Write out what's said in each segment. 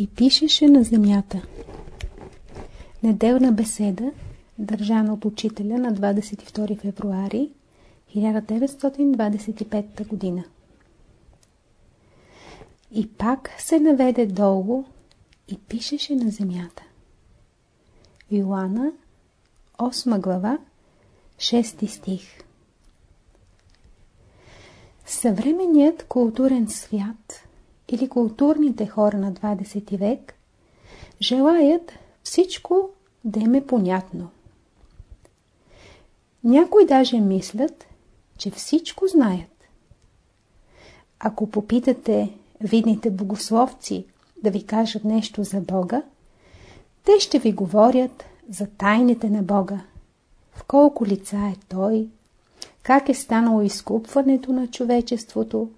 и пишеше на земята. Неделна беседа, държана от учителя на 22 февруари 1925 година. И пак се наведе долу и пишеше на земята. Йоанна, 8 глава, 6 стих. Съвременният културен свят или културните хора на 20 век желаят всичко да им е понятно. Някои даже мислят, че всичко знаят. Ако попитате видните богословци да ви кажат нещо за Бога, те ще ви говорят за тайните на Бога, в колко лица е Той, как е станало изкупването на човечеството,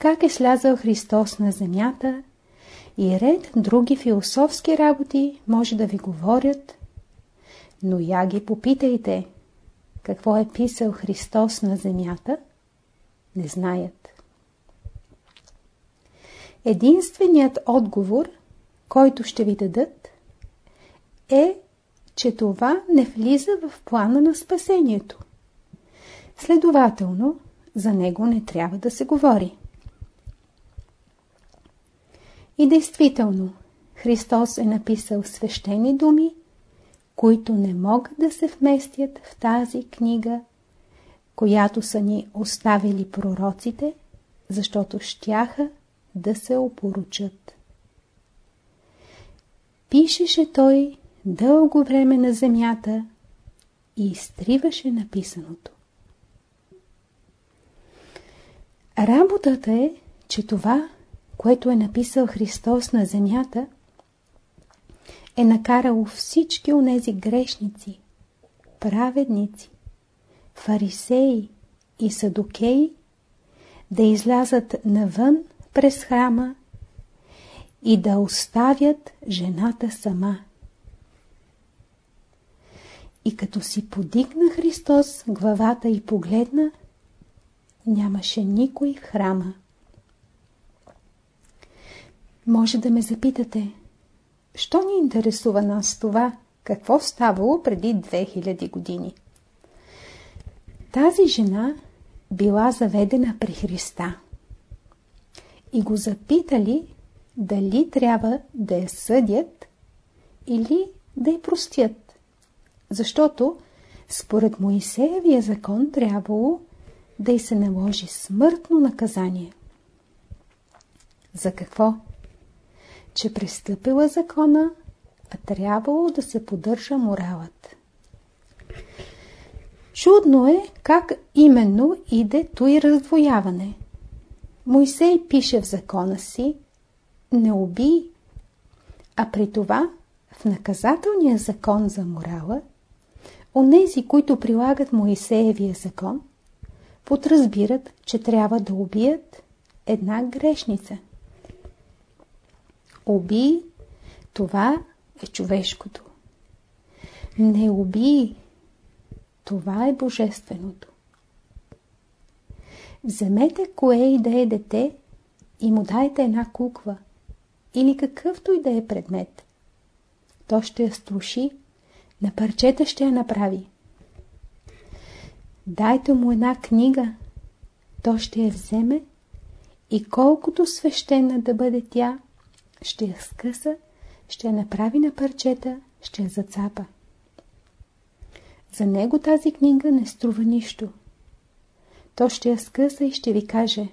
как е слязал Христос на земята и ред други философски работи може да ви говорят, но я ги попитайте, какво е писал Христос на земята, не знаят. Единственият отговор, който ще ви дадат, е, че това не влиза в плана на спасението. Следователно, за него не трябва да се говори. И действително, Христос е написал свещени думи, които не могат да се вместят в тази книга, която са ни оставили пророците, защото щяха да се опоручат. Пишеше той дълго време на земята и изтриваше написаното. Работата е, че това, което е написал Христос на земята, е накарало всички онези грешници, праведници, фарисеи и садокеи да излязат навън през храма и да оставят жената сама. И като си подигна Христос главата и погледна, нямаше никой в храма. Може да ме запитате, що ни интересува нас това, какво ставало преди 2000 години? Тази жена била заведена при Христа и го запитали дали трябва да я съдят или да я простят. Защото според Моисеевия закон трябвало да й се наложи смъртно наказание. За какво? Че престъпила закона, а трябвало да се поддържа моралът. Чудно е как именно иде и раздвояване. Мойсей пише в закона си «Не убий», а при това в наказателния закон за морала, онези, които прилагат Моисеевия закон, подразбират, че трябва да убият една грешница. Убий, това е човешкото. Не убий, това е божественото. Вземете кое и да е дете и му дайте една кукла или какъвто и да е предмет. То ще я струши, на парчета ще я направи. Дайте му една книга, то ще я вземе и колкото свещена да бъде тя, ще я скъса, ще я направи на парчета, ще я зацапа. За него тази книга не струва нищо. То ще я скъса и ще ви каже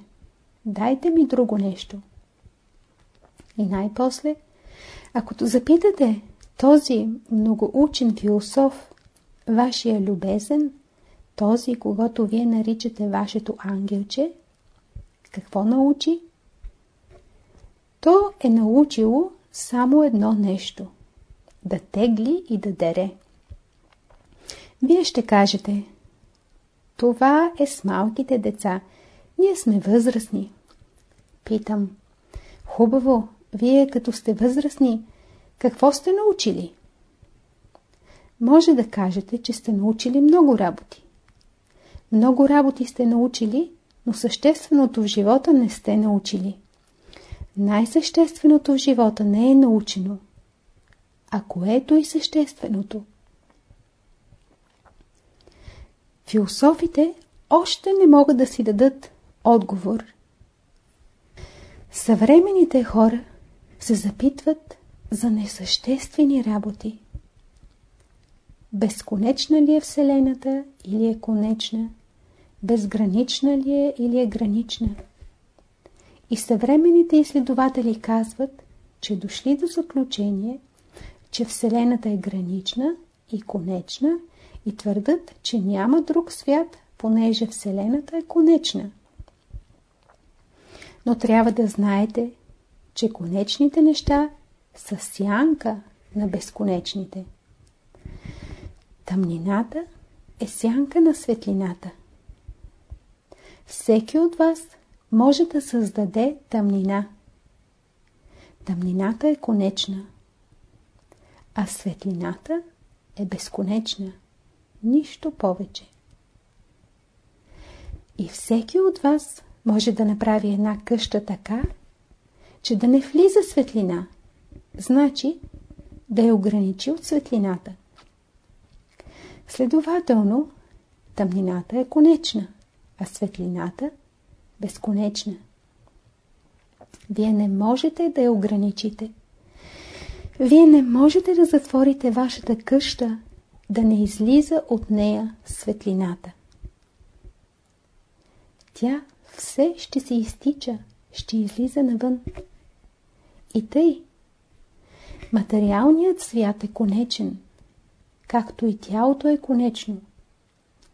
Дайте ми друго нещо. И най-после, ако запитате този многоучен философ, вашия любезен, този, когато вие наричате вашето ангелче, какво научи? То е научило само едно нещо – да тегли и да дере. Вие ще кажете – това е с малките деца. Ние сме възрастни. Питам. Хубаво, вие като сте възрастни, какво сте научили? Може да кажете, че сте научили много работи. Много работи сте научили, но същественото в живота не сте научили. Най-същественото в живота не е научено, а което е същественото. Философите още не могат да си дадат отговор. Съвременните хора се запитват за несъществени работи. Безконечна ли е Вселената или е конечна? Безгранична ли е или е гранична? И съвременните изследователи казват, че дошли до заключение, че Вселената е гранична и конечна и твърдат, че няма друг свят, понеже Вселената е конечна. Но трябва да знаете, че конечните неща са сянка на безконечните. Тъмнината е сянка на светлината. Всеки от вас може да създаде тъмнина. Тъмнината е конечна, а светлината е безконечна. Нищо повече. И всеки от вас може да направи една къща така, че да не влиза светлина. Значи да я ограничи от светлината. Следователно, тъмнината е конечна, а светлината – безконечна. Вие не можете да я ограничите. Вие не можете да затворите вашата къща, да не излиза от нея светлината. Тя все ще се изтича, ще излиза навън. И тъй. Материалният свят е конечен, както и тялото е конечно.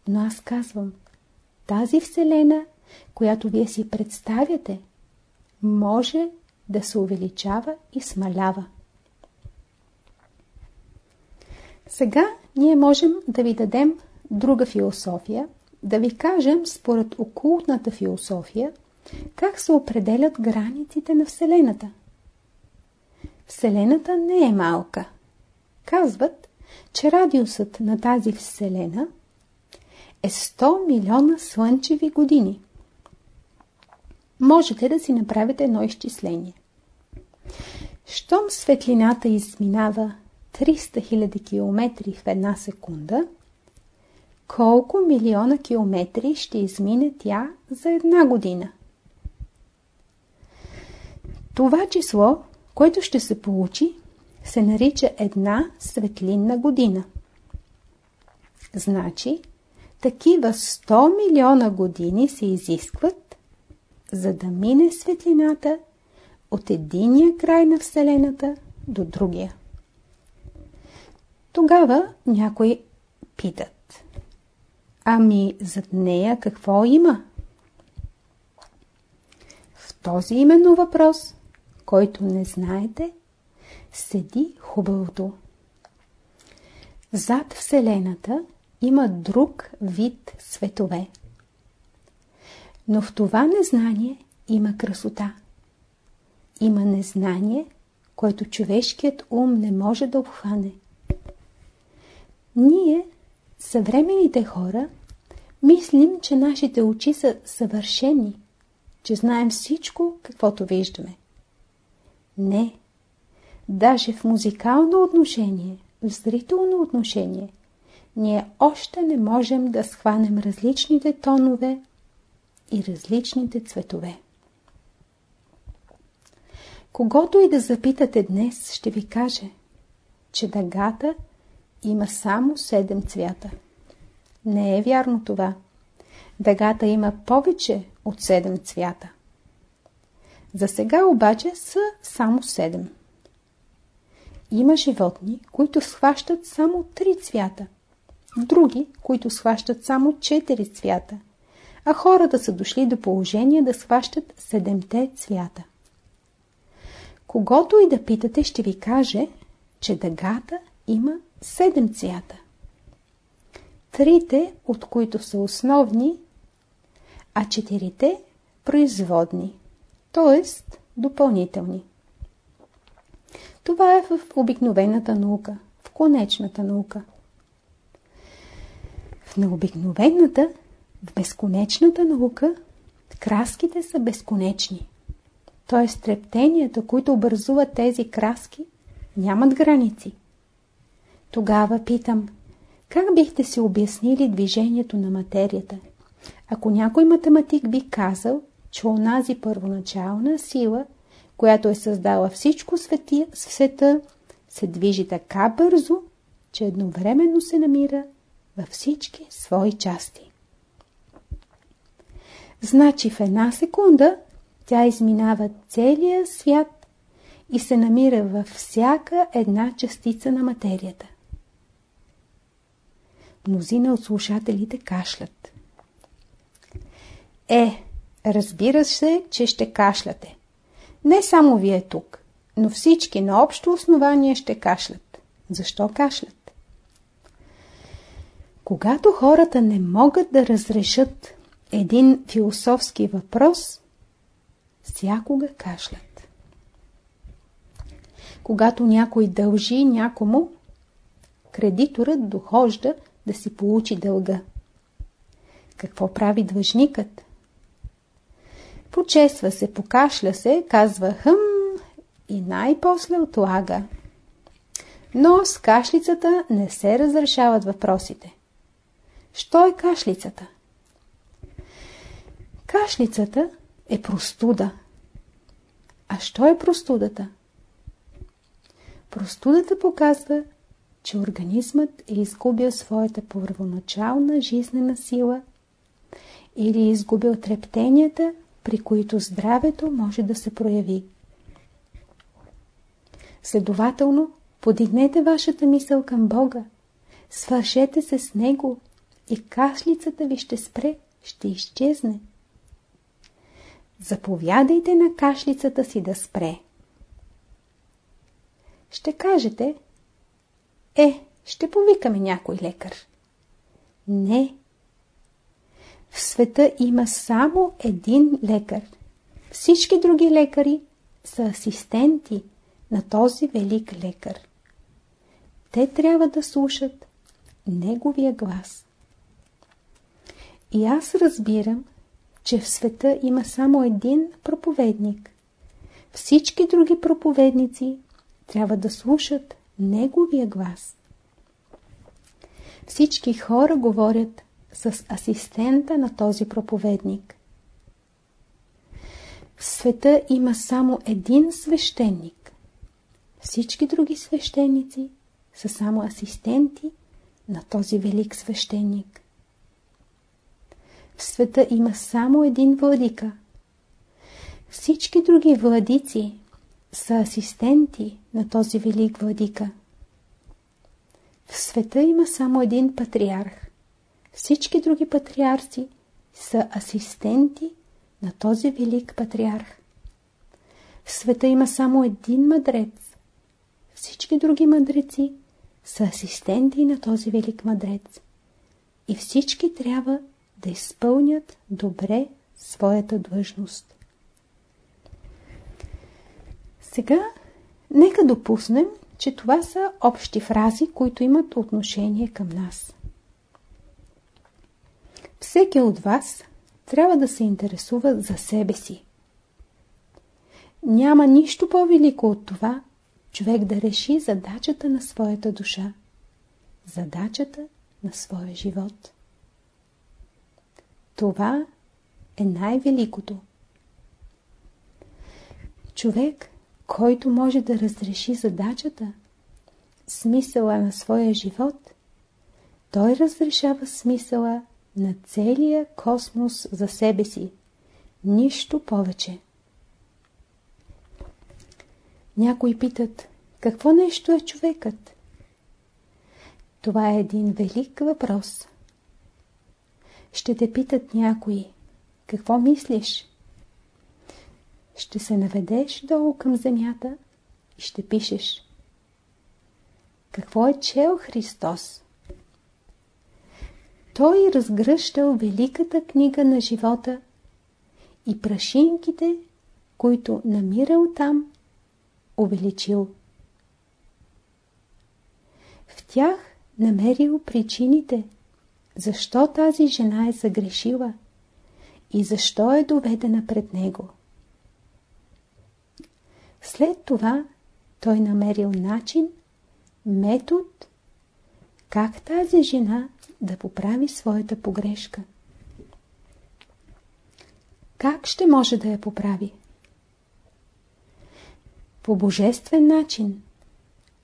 Но аз казвам, тази Вселена, която вие си представяте, може да се увеличава и смалява. Сега ние можем да ви дадем друга философия, да ви кажем според окултната философия, как се определят границите на Вселената. Вселената не е малка. Казват, че радиусът на тази Вселена е 100 милиона слънчеви години. Можете да си направите едно изчисление. Щом светлината изминава 300 000 км в една секунда, колко милиона километри ще измине тя за една година? Това число, което ще се получи, се нарича една светлинна година. Значи, такива 100 милиона години се изискват, за да мине светлината от единия край на Вселената до другия. Тогава някои питат. Ами зад нея какво има? В този именно въпрос, който не знаете, седи хубавото. Зад Вселената има друг вид светове. Но в това незнание има красота. Има незнание, което човешкият ум не може да обхване. Ние, съвременните хора, мислим, че нашите очи са съвършени, че знаем всичко, каквото виждаме. Не. Даже в музикално отношение, в зрително отношение, ние още не можем да схванем различните тонове и различните цветове. Когато и да запитате днес, ще ви каже, че дъгата има само 7 цвята. Не е вярно това. Дъгата има повече от 7 цвята. За сега обаче са само 7. Има животни, които схващат само 3 цвята. Други, които схващат само 4 цвята. А хората са дошли до положение да схващат 7 цвята. Когато и да питате, ще ви каже, че дъгата има седем цвята. Трите, от които са основни, а четирите производни, т.е. допълнителни. Това е в обикновената наука, в конечната наука. В необикновената, в безконечната наука, краските са безконечни. т.е. трептенията, които образуват тези краски, нямат граници. Тогава питам, как бихте си обяснили движението на материята? Ако някой математик би казал, че онази първоначална сила, която е създала всичко в света, се движи така бързо, че едновременно се намира във всички свои части. Значи в една секунда тя изминава целия свят и се намира във всяка една частица на материята. Мнозина от слушателите кашлят. Е, разбира се, че ще кашляте. Не само вие тук, но всички на общо основание ще кашлят. Защо кашлят? Когато хората не могат да разрешат един философски въпрос, всякога кашлят. Когато някой дължи някому, кредиторът дохожда да си получи дълга. Какво прави длъжникът? Почесва се, покашля се, казва хъм и най-после отлага. Но с кашлицата не се разрешават въпросите. Що е кашлицата? Кашлицата е простуда. А що е простудата? Простудата показва, че организмът е изгубил своята първоначална жизнена сила или е изгубил трептенията, при които здравето може да се прояви. Следователно, подигнете вашата мисъл към Бога, свършете се с Него и кашлицата ви ще спре, ще изчезне. Заповядайте на кашлицата си да спре. Ще кажете, е, ще повикаме някой лекар. Не. В света има само един лекар. Всички други лекари са асистенти на този велик лекар. Те трябва да слушат неговия глас. И аз разбирам, че в света има само един проповедник. Всички други проповедници трябва да слушат неговия глас. Всички хора говорят с асистента на този проповедник. В света има само един свещеник. Всички други свещеници са само асистенти на този велик свещеник. В света има само един владика. Всички други владици са асистенти на този велик владика. В света има само един патриарх. Всички други патриарци са асистенти на този велик патриарх. В света има само един мъдрец. Всички други мъдреци са асистенти на този велик мъдрец. И всички трябва да изпълнят добре своята длъжност. Сега, нека допуснем, че това са общи фрази, които имат отношение към нас. Всеки от вас трябва да се интересува за себе си. Няма нищо по-велико от това, човек да реши задачата на своята душа, задачата на своя живот. Това е най-великото. Човек, който може да разреши задачата, смисъла на своя живот, той разрешава смисъла на целия космос за себе си. Нищо повече. Някои питат, какво нещо е човекът? Това е един велик въпрос. Ще те питат някои, какво мислиш? Ще се наведеш долу към земята и ще пишеш. Какво е чел Христос? Той разгръщал великата книга на живота и прашинките, които намирал там, увеличил. В тях намерил причините, защо тази жена е загрешила и защо е доведена пред него. след това той намерил начин, метод, как тази жена да поправи своята погрешка. Как ще може да я поправи? По божествен начин,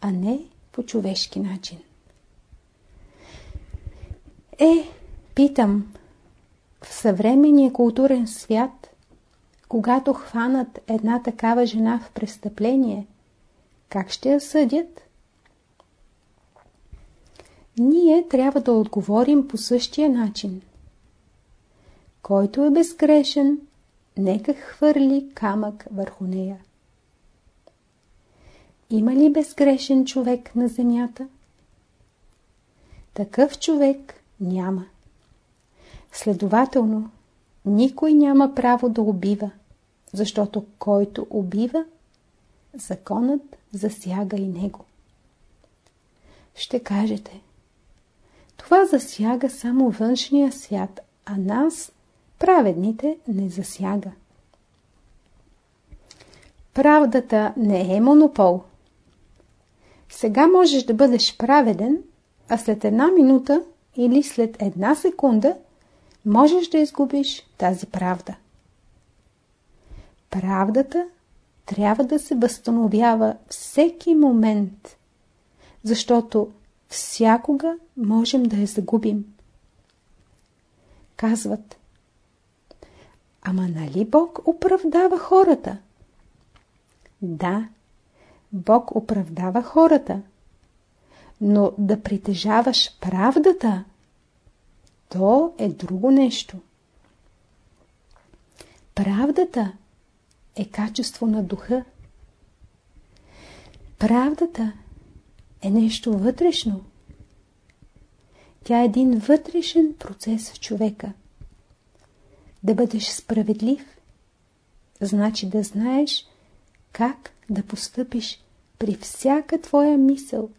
а не по човешки начин. Е, питам, в съвременния културен свят, когато хванат една такава жена в престъпление, как ще я съдят? Ние трябва да отговорим по същия начин. Който е безгрешен, нека хвърли камък върху нея. Има ли безгрешен човек на земята? Такъв човек няма. Следователно, никой няма право да убива, защото който убива, законът засяга и него. Ще кажете, това засяга само външния свят, а нас, праведните, не засяга. Правдата не е монопол. Сега можеш да бъдеш праведен, а след една минута или след една секунда можеш да изгубиш тази правда. Правдата трябва да се възстановява всеки момент, защото всякога можем да я загубим. Казват, ама нали Бог оправдава хората? Да, Бог оправдава хората, но да притежаваш правдата, то е друго нещо. Правдата е качество на духа. Правдата е нещо вътрешно. Тя е един вътрешен процес в човека. Да бъдеш справедлив, значи да знаеш как да постъпиш при всяка твоя мисъл,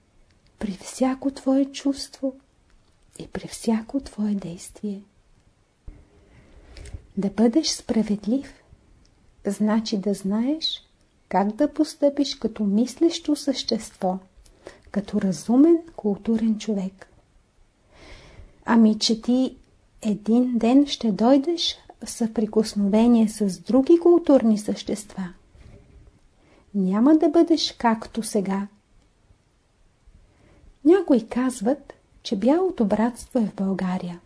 при всяко твое чувство и при всяко твое действие. Да бъдеш справедлив, значи да знаеш как да постъпиш като мислещо същество, като разумен културен човек. Ами, че ти един ден ще дойдеш в съприкосновение с други културни същества. Няма да бъдеш както сега. Някои казват, че бялото братство е в България.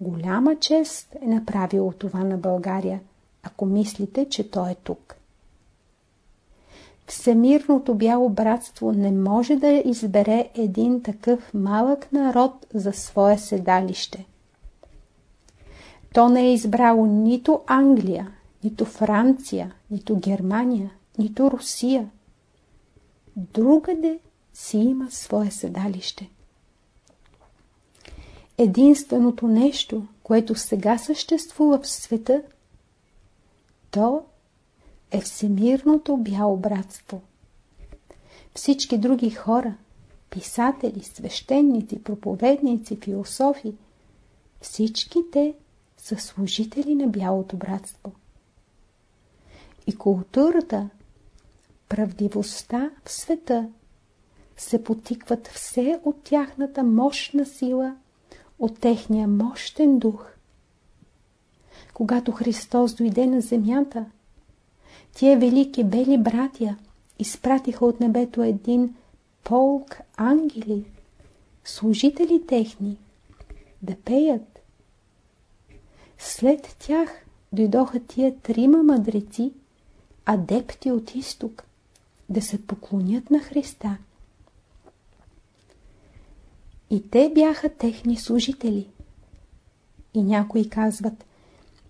Голяма чест е направило това на България, ако мислите, че то е тук. Всемирното бяло братство не може да избере един такъв малък народ за свое седалище. То не е избрало нито Англия, нито Франция, нито Германия, нито Русия. Другаде си има свое седалище. Единственото нещо, което сега съществува в света, то е всемирното бяло братство. Всички други хора, писатели, свещеници, проповедници, философи, всички те са служители на бялото братство. И културата, правдивостта в света се потикват все от тяхната мощна сила, от техния мощен дух. Когато Христос дойде на земята, Тия велики бели братя изпратиха от небето един полк ангели, служители техни, да пеят. След тях дойдоха тия трима мъдреци, адепти от изток, да се поклонят на Христа. И те бяха техни служители. И някои казват,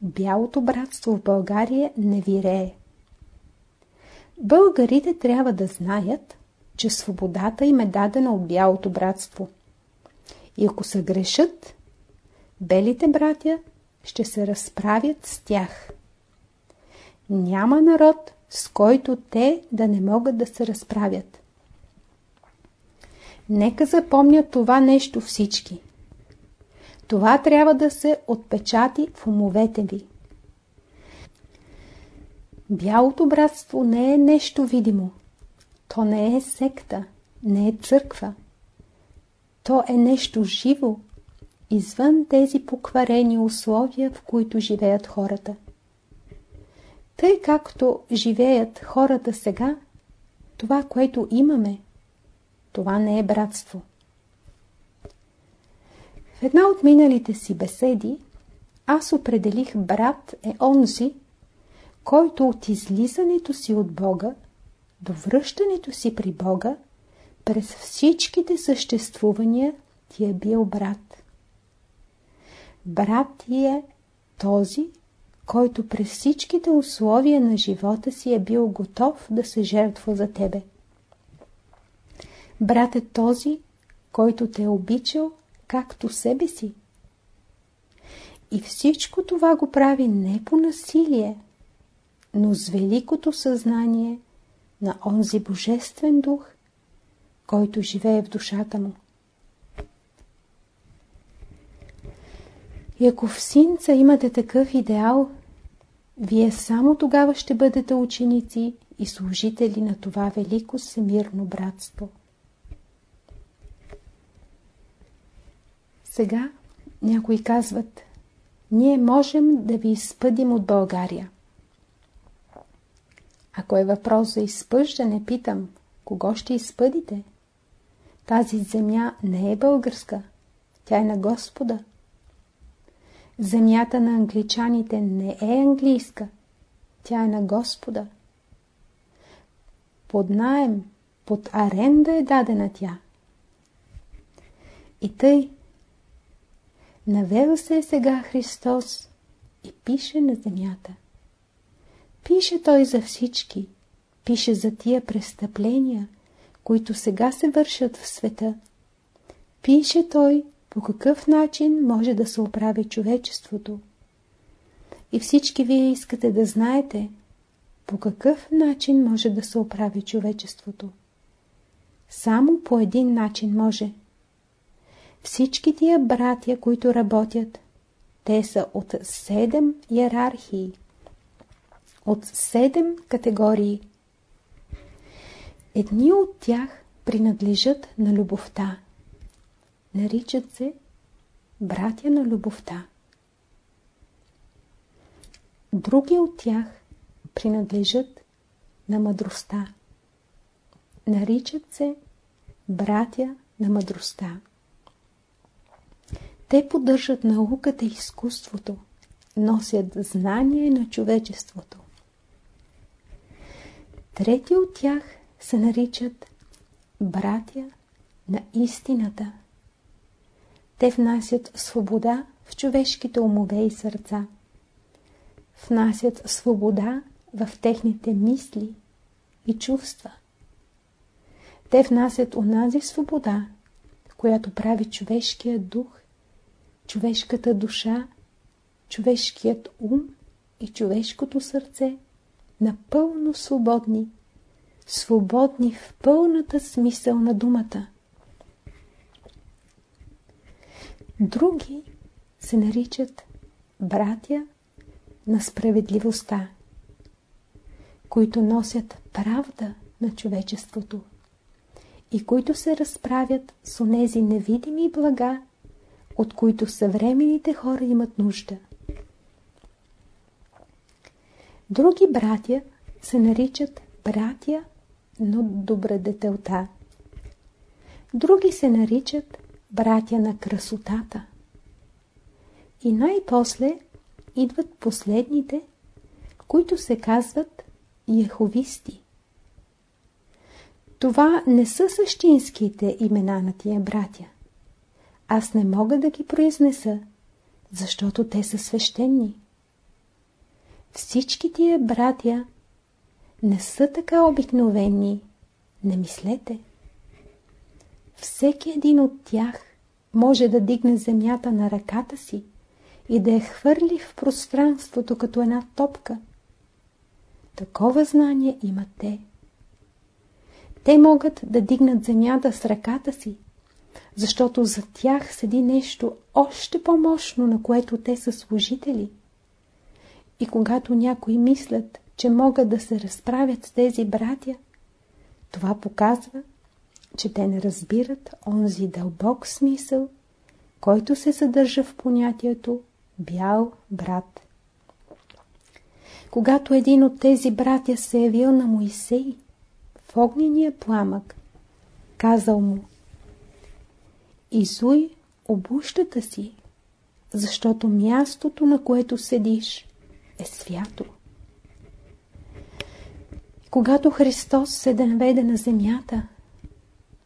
бялото братство в България не вирее. Българите трябва да знаят, че свободата им е дадена от бялото братство. И ако се грешат, белите братя ще се разправят с тях. Няма народ, с който те да не могат да се разправят. Нека запомнят това нещо всички. Това трябва да се отпечати в умовете ви. Бялото братство не е нещо видимо. То не е секта, не е църква. То е нещо живо, извън тези покварени условия, в които живеят хората. Тъй както живеят хората сега, това, което имаме, това не е братство. В една от миналите си беседи аз определих брат е онзи, който от излизането си от Бога до връщането си при Бога през всичките съществувания ти е бил брат. Брат ти е този, който през всичките условия на живота си е бил готов да се жертва за тебе. Брат е този, който те е обичал както себе си. И всичко това го прави не по насилие, но с великото съзнание на онзи Божествен дух, който живее в душата му. И ако в синца имате такъв идеал, вие само тогава ще бъдете ученици и служители на това велико всемирно братство. Сега някои казват, ние можем да ви изпъдим от България. Ако е въпрос за изпъждане, питам, кого ще изпъдите? Тази земя не е българска, тя е на Господа. Земята на англичаните не е английска, тя е на Господа. Под наем, под аренда е дадена тя. И тъй, навел се сега Христос и пише на земята. Пише той за всички, пише за тия престъпления, които сега се вършат в света. Пише той по какъв начин може да се оправи човечеството. И всички вие искате да знаете по какъв начин може да се оправи човечеството. Само по един начин може. Всички тия братя, които работят, те са от седем иерархии, от седем категории. Едни от тях принадлежат на любовта. Наричат се братя на любовта. Други от тях принадлежат на мъдростта. Наричат се братя на мъдростта. Те поддържат науката и изкуството, носят знание на човечеството. Трети от тях се наричат братя на истината. Те внасят свобода в човешките умове и сърца. Внасят свобода в техните мисли и чувства. Те внасят онази свобода, която прави човешкия дух, човешката душа, човешкият ум и човешкото сърце напълно свободни, свободни в пълната смисъл на думата. Други се наричат братя на справедливостта, които носят правда на човечеството и които се разправят с онези невидими блага, от които съвременните хора имат нужда. Други братя се наричат братя на добродетелта. Други се наричат братя на красотата. И най-после идват последните, които се казват еховисти. Това не са същинските имена на тия братя. Аз не мога да ги произнеса, защото те са свещени. Всички тия братя не са така обикновени, не мислете. Всеки един от тях може да дигне земята на ръката си и да я хвърли в пространството като една топка. Такова знание имат те. Те могат да дигнат земята с ръката си, защото за тях седи нещо още по-мощно, на което те са служители. И когато някои мислят, че могат да се разправят с тези братя, това показва, че те не разбират онзи дълбок смисъл, който се съдържа в понятието бял брат. Когато един от тези братя се е явил на Моисей в огнения пламък, казал му Изуй обущата си, защото мястото, на което седиш, е свято. Когато Христос се наведе на земята,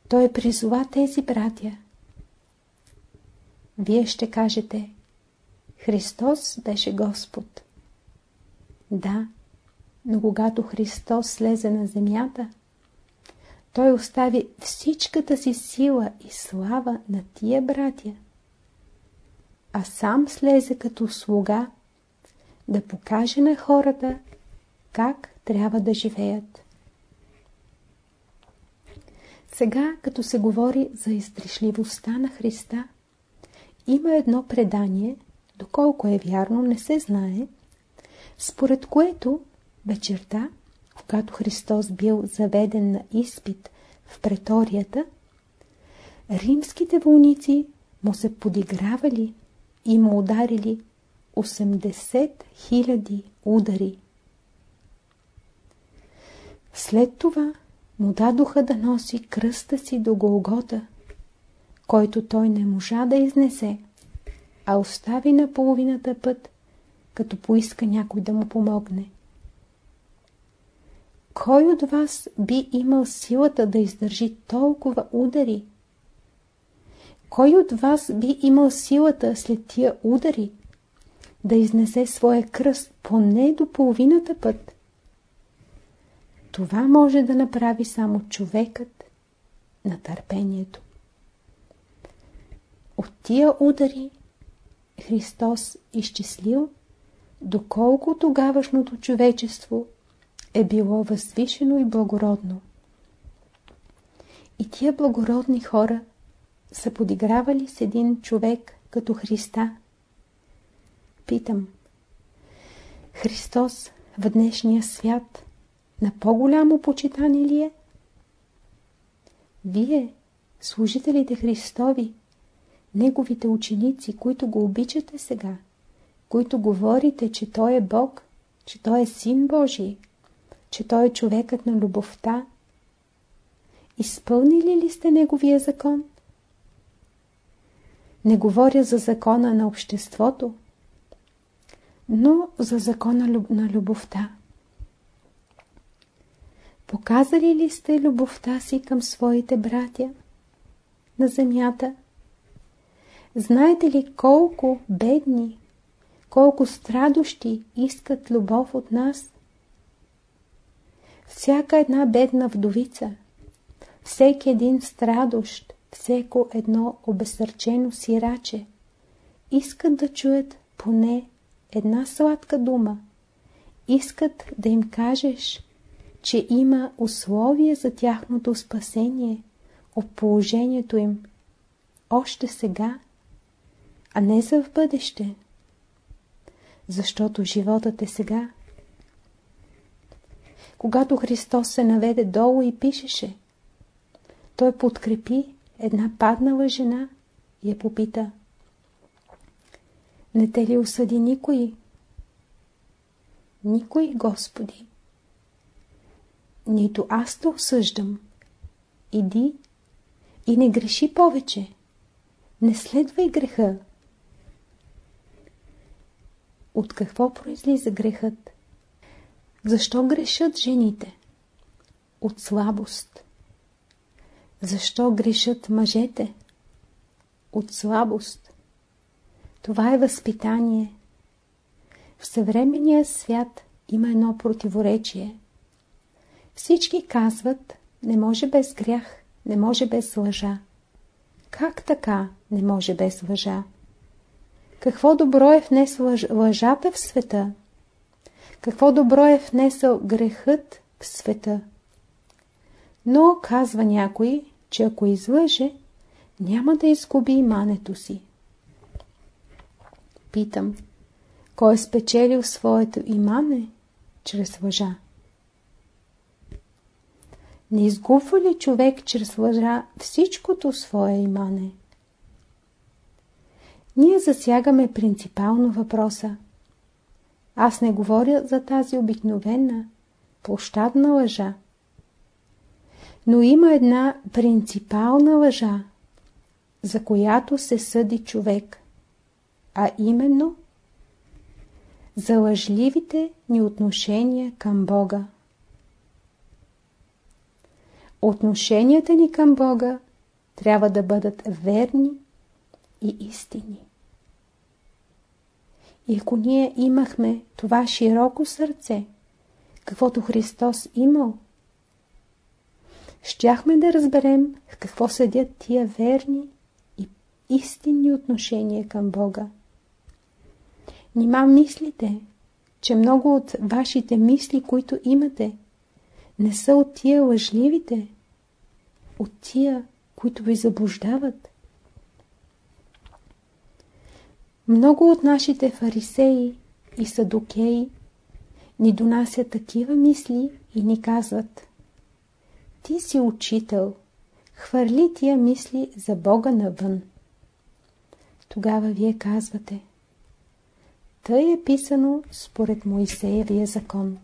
Той призова тези братя. Вие ще кажете, Христос беше Господ. Да, но когато Христос слезе на земята, Той остави всичката си сила и слава на тия братя, а сам слезе като слуга да покаже на хората как трябва да живеят. Сега, като се говори за издришливостта на Христа, има едно предание, доколко е вярно, не се знае, според което вечерта, когато Христос бил заведен на изпит в преторията, римските вълници му се подигравали и му ударили 80 000 удари. След това му дадоха да носи кръста си до Голгота, който той не можа да изнесе, а остави на половината път, като поиска някой да му помогне. Кой от вас би имал силата да издържи толкова удари? Кой от вас би имал силата след тия удари да изнесе своя кръст поне до половината път? Това може да направи само човекът на търпението. От тия удари Христос изчислил, доколко тогавашното човечество е било възвишено и благородно. И тия благородни хора са подигравали с един човек като Христа. Питам, Христос в днешния свят на по-голямо почитание ли е? Вие, служителите Христови, Неговите ученици, които го обичате сега, които говорите, че Той е Бог, че Той е Син Божий, че Той е човекът на любовта, изпълнили ли сте Неговия закон? Не говоря за закона на обществото, но за закона на любовта. Показали ли сте любовта си към своите братя на земята? Знаете ли колко бедни, колко страдощи искат любов от нас? Всяка една бедна вдовица, всеки един страдощ, всеко едно обесърчено сираче искат да чуят поне една сладка дума. Искат да им кажеш, че има условие за тяхното спасение от положението им. Още сега а не за в бъдеще. Защото животът е сега. Когато Христос се наведе долу и пишеше, той подкрепи една паднала жена и я попита. Не те ли осъди никой? Никой, Господи. Нито аз те осъждам. Иди и не греши повече. Не следвай греха. От какво произлиза грехът? Защо грешат жените? От слабост. Защо грешат мъжете? От слабост. Това е възпитание. В съвременния свят има едно противоречие. Всички казват, не може без грях, не може без лъжа. Как така не може без лъжа? Какво добро е внесла лъжата в света? Какво добро е внесъл грехът в света? Но казва някой, че ако излъже, няма да изгуби имането си. Питам, кой е спечелил своето имане чрез лъжа? Не изгубва ли човек чрез лъжа всичкото свое имане? Ние засягаме принципално въпроса. Аз не говоря за тази обикновена, площадна лъжа. Но има една принципална лъжа, за която се съди човек, а именно за лъжливите ни отношения към Бога. Отношенията ни към Бога трябва да бъдат верни и истини. И ако ние имахме това широко сърце, каквото Христос имал, щяхме да разберем в какво съдят тия верни и истинни отношения към Бога. Нима мислите, че много от вашите мисли, които имате, не са от тия лъжливите, от тия, които ви заблуждават. Много от нашите фарисеи и садокеи ни донасят такива мисли и ни казват Ти си учител, хвърли тия мисли за Бога навън. Тогава вие казвате Тъй е писано според Моисеевия закон.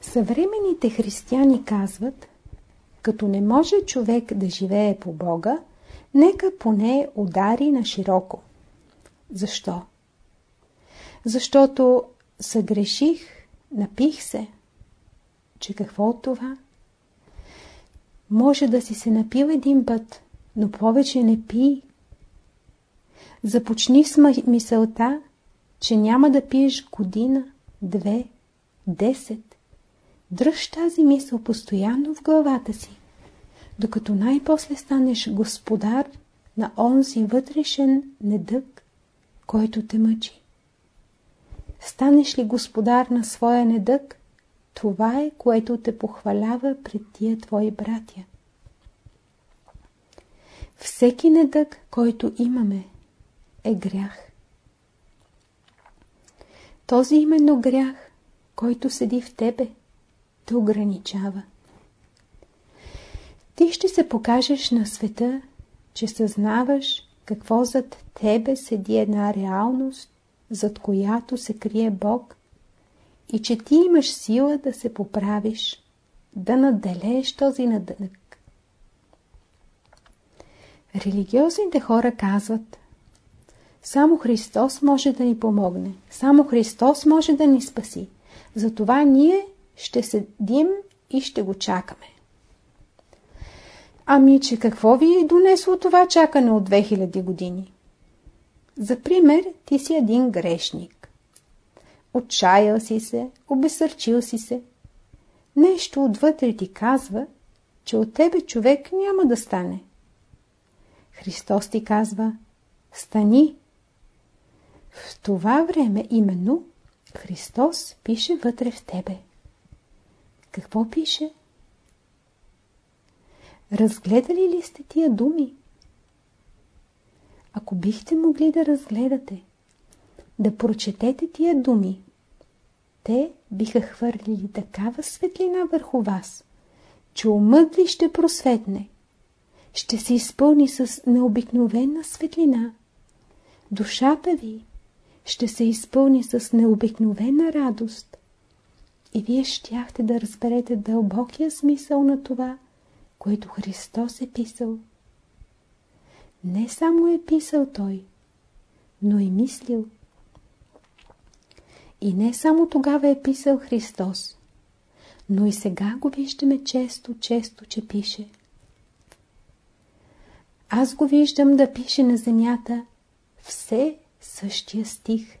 Съвременните християни казват, като не може човек да живее по Бога, нека поне удари на широко. Защо? Защото съгреших, напих се. Че какво от това? Може да си се напил един път, но повече не пий. Започни с мисълта, че няма да пиеш година, две, десет. Дръж тази мисъл постоянно в главата си, докато най-после станеш господар на онзи вътрешен недък, който те мъчи. Станеш ли господар на своя недък, това е, което те похвалява пред тия твои братя. Всеки недък, който имаме, е грях. Този именно грях, който седи в тебе – те ограничава. Ти ще се покажеш на света, че съзнаваш какво зад тебе седи една реалност, зад която се крие Бог и че ти имаш сила да се поправиш, да наделееш този надънък. Религиозните хора казват само Христос може да ни помогне, само Христос може да ни спаси. Затова ние ще седим и ще го чакаме. Ами, че какво ви е донесло това чакане от 2000 години? За пример, ти си един грешник. Отчаял си се, обесърчил си се. Нещо отвътре ти казва, че от тебе човек няма да стане. Христос ти казва, стани. В това време именно Христос пише вътре в тебе. Какво пише? Разгледали ли сте тия думи? Ако бихте могли да разгледате, да прочетете тия думи, те биха хвърлили такава светлина върху вас, че умът ви ще просветне, ще се изпълни с необикновена светлина. Душата ви ще се изпълни с необикновена радост и вие щяхте да разберете дълбокия смисъл на това, което Христос е писал. Не само е писал Той, но и мислил. И не само тогава е писал Христос, но и сега го виждаме често, често, че пише. Аз го виждам да пише на земята все същия стих.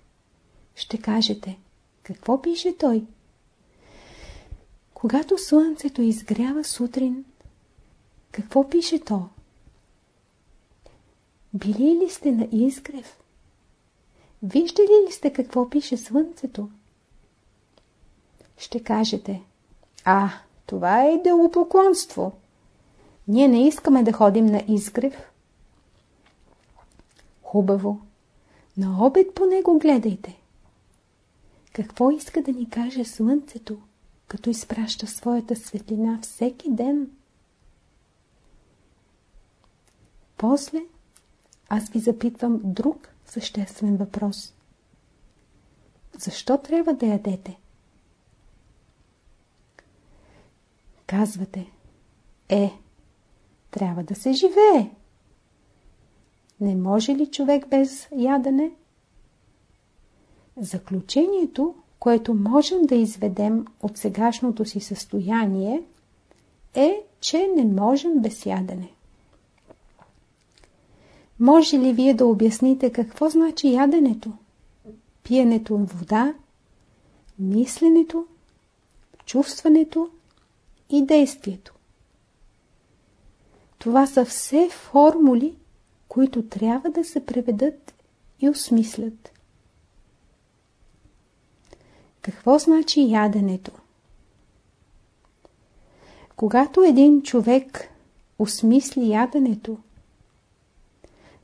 Ще кажете, какво пише той? Когато слънцето изгрява сутрин, какво пише то? Били ли сте на изгрев? Виждали ли сте какво пише слънцето? Ще кажете, а, това е идеалопоклонство. Ние не искаме да ходим на изгрев. Хубаво. На обед по него гледайте. Какво иска да ни каже Слънцето, като изпраща своята светлина всеки ден? После аз ви запитвам друг съществен въпрос. Защо трябва да ядете? Казвате, е, трябва да се живее. Не може ли човек без ядене? Заключението, което можем да изведем от сегашното си състояние, е, че не можем без ядене. Може ли вие да обясните какво значи яденето? Пиенето на вода, мисленето, чувстването и действието. Това са все формули, които трябва да се преведат и осмислят. Какво значи яденето? Когато един човек осмисли яденето,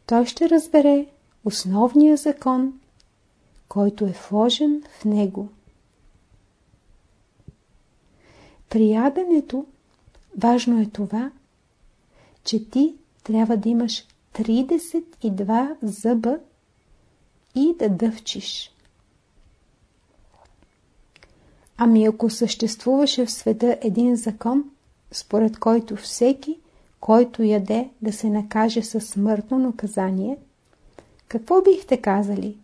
той ще разбере основния закон, който е вложен в него. При яденето важно е това, че ти трябва да имаш 32 зъба и да дъвчиш. Ами ако съществуваше в света един закон, според който всеки, който яде да се накаже със смъртно наказание, какво бихте казали?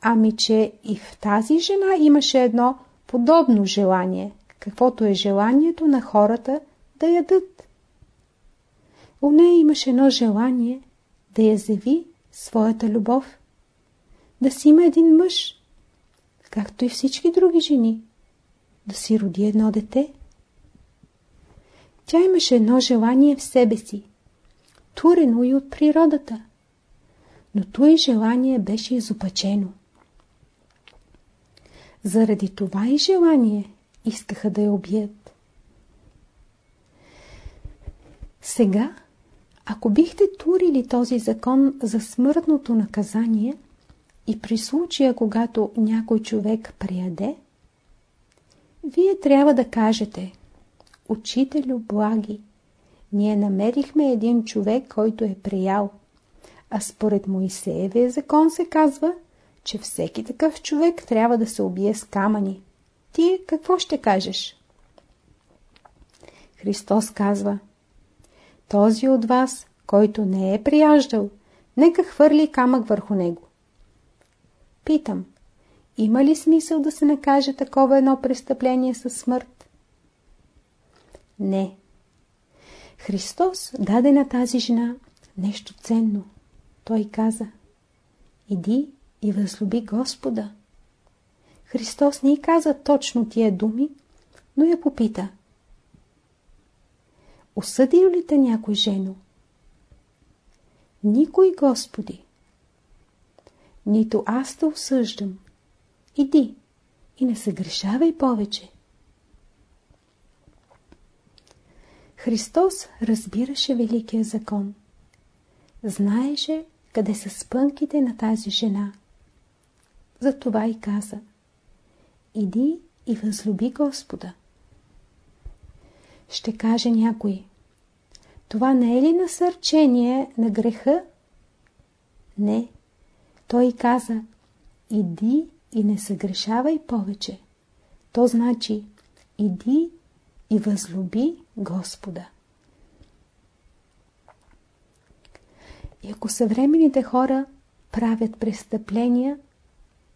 Ами, че и в тази жена имаше едно подобно желание, каквото е желанието на хората да ядат. У нея имаше едно желание да я зяви своята любов, да си има един мъж, както и всички други жени, да си роди едно дете. Тя имаше едно желание в себе си, турено и от природата, но той желание беше изопачено. Заради това и желание искаха да я убият. Сега, ако бихте турили този закон за смъртното наказание и при случая, когато някой човек прияде, вие трябва да кажете Учителю благи, ние намерихме един човек, който е приял, а според Моисеевия закон се казва, че всеки такъв човек трябва да се убие с камъни. Ти какво ще кажеш? Христос казва Този от вас, който не е прияждал, нека хвърли камък върху него. Питам, има ли смисъл да се накаже такова едно престъпление със смърт? Не. Христос даде на тази жена нещо ценно. Той каза, иди и възлюби Господа. Христос не й каза точно тия думи, но я попита. Осъдил ли те някой жено? Никой, Господи. Нито аз те осъждам. Иди и не се грешавай повече. Христос разбираше Великия закон. Знаеше къде са спънките на тази жена. Затова и каза Иди и възлюби Господа. Ще каже някой Това не е ли насърчение на греха? Не. Той каза Иди и не съгрешавай повече. То значи Иди и възлюби Господа. И ако съвременните хора правят престъпления,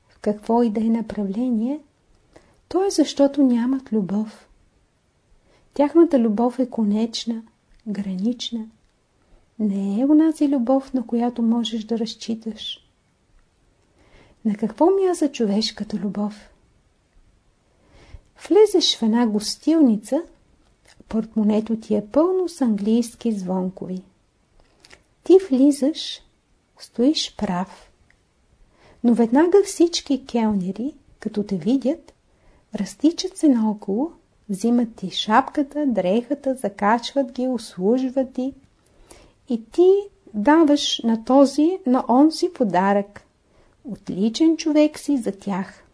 в какво и да е направление, то е защото нямат любов. Тяхната любов е конечна, гранична. Не е унази любов, на която можеш да разчиташ. На какво мяза човешката любов? Влезеш в една гостилница, портмонето ти е пълно с английски звонкови. Ти влизаш, стоиш прав. Но веднага всички келнери, като те видят, разтичат се наоколо, взимат ти шапката, дрехата, закачват ги, услужват ти и ти даваш на този, на он си подарък. Отличен човек си за тях.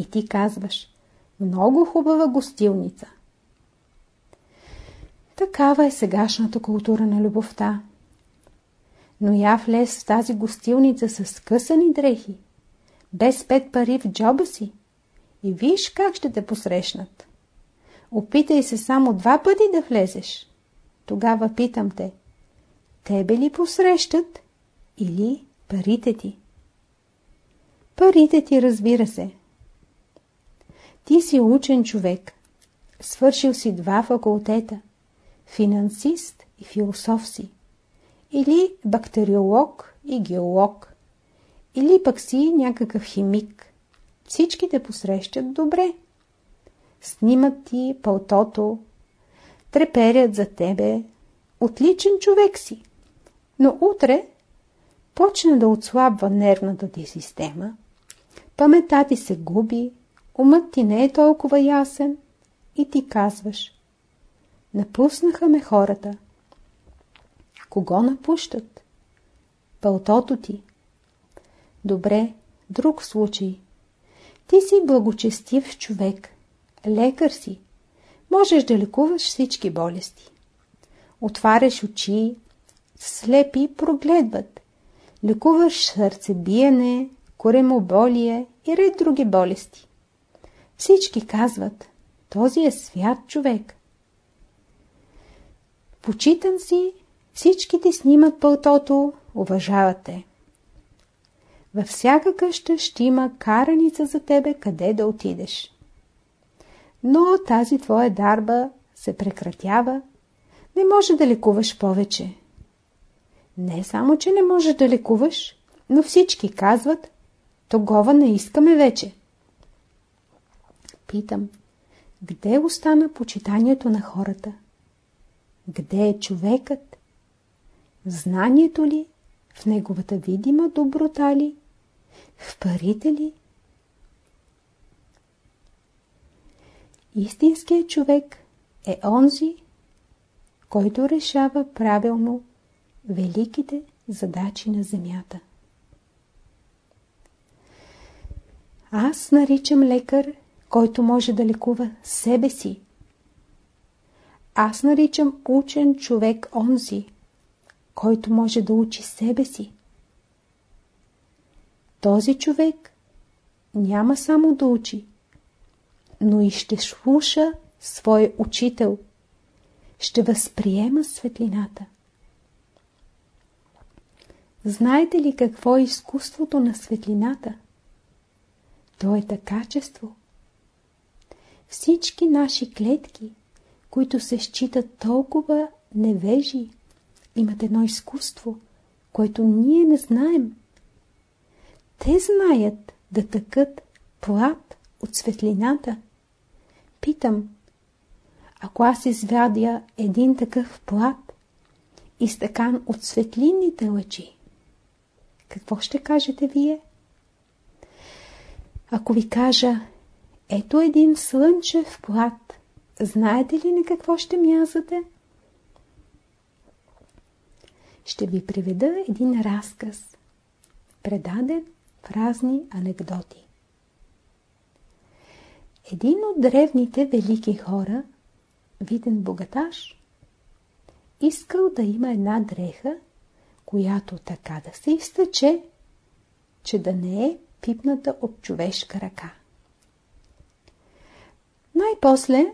И ти казваш, много хубава гостилница. Такава е сегашната култура на любовта. Но я влез в тази гостилница с скъсани дрехи, без пет пари в джоба си и виж как ще те посрещнат. Опитай се само два пъти да влезеш. Тогава питам те, тебе ли посрещат или парите ти? Парите ти, разбира се. Ти си учен човек. Свършил си два факултета. Финансист и философ си. Или бактериолог и геолог. Или пък си някакъв химик. Всички те посрещат добре. Снимат ти пълтото, треперят за тебе. Отличен човек си. Но утре почне да отслабва нервната ти система, паметта ти се губи, умът ти не е толкова ясен и ти казваш Напуснаха ме хората. Кого напущат? Пълтото ти. Добре, друг случай. Ти си благочестив човек. Лекар си. Можеш да лекуваш всички болести. Отваряш очи, слепи прогледват. Лекуваш сърцебиене, коремоболие и ред други болести. Всички казват, този е свят човек. Почитан си, всичките снимат пълтото, уважавате. Във всяка къща ще има караница за тебе, къде да отидеш. Но тази твоя дарба се прекратява, не може да лекуваш повече. Не само, че не можеш да лекуваш, но всички казват, тогава не искаме вече. Питам, къде остана почитанието на хората? Къде е човекът? Знанието ли? В неговата видима доброта ли? В парите ли? Истинският човек е онзи, който решава правилно великите задачи на земята. Аз наричам лекар, който може да лекува себе си. Аз наричам учен човек онзи, който може да учи себе си. Този човек няма само да учи, но и ще слуша своя учител, ще възприема светлината. Знаете ли какво е изкуството на светлината? То е качество. Всички наши клетки, които се считат толкова невежи, имат едно изкуство, което ние не знаем. Те знаят да тъкат плат от светлината. Питам, ако аз извадя един такъв плат и стакан от светлинните лъчи, какво ще кажете вие? Ако ви кажа, ето един слънчев плат, знаете ли на какво ще мязате? Ще ви приведа един разказ, предаден в разни анекдоти. Един от древните велики хора, виден богаташ, искал да има една дреха, която така да се изтъче, че да не е пипната от човешка ръка. Най-после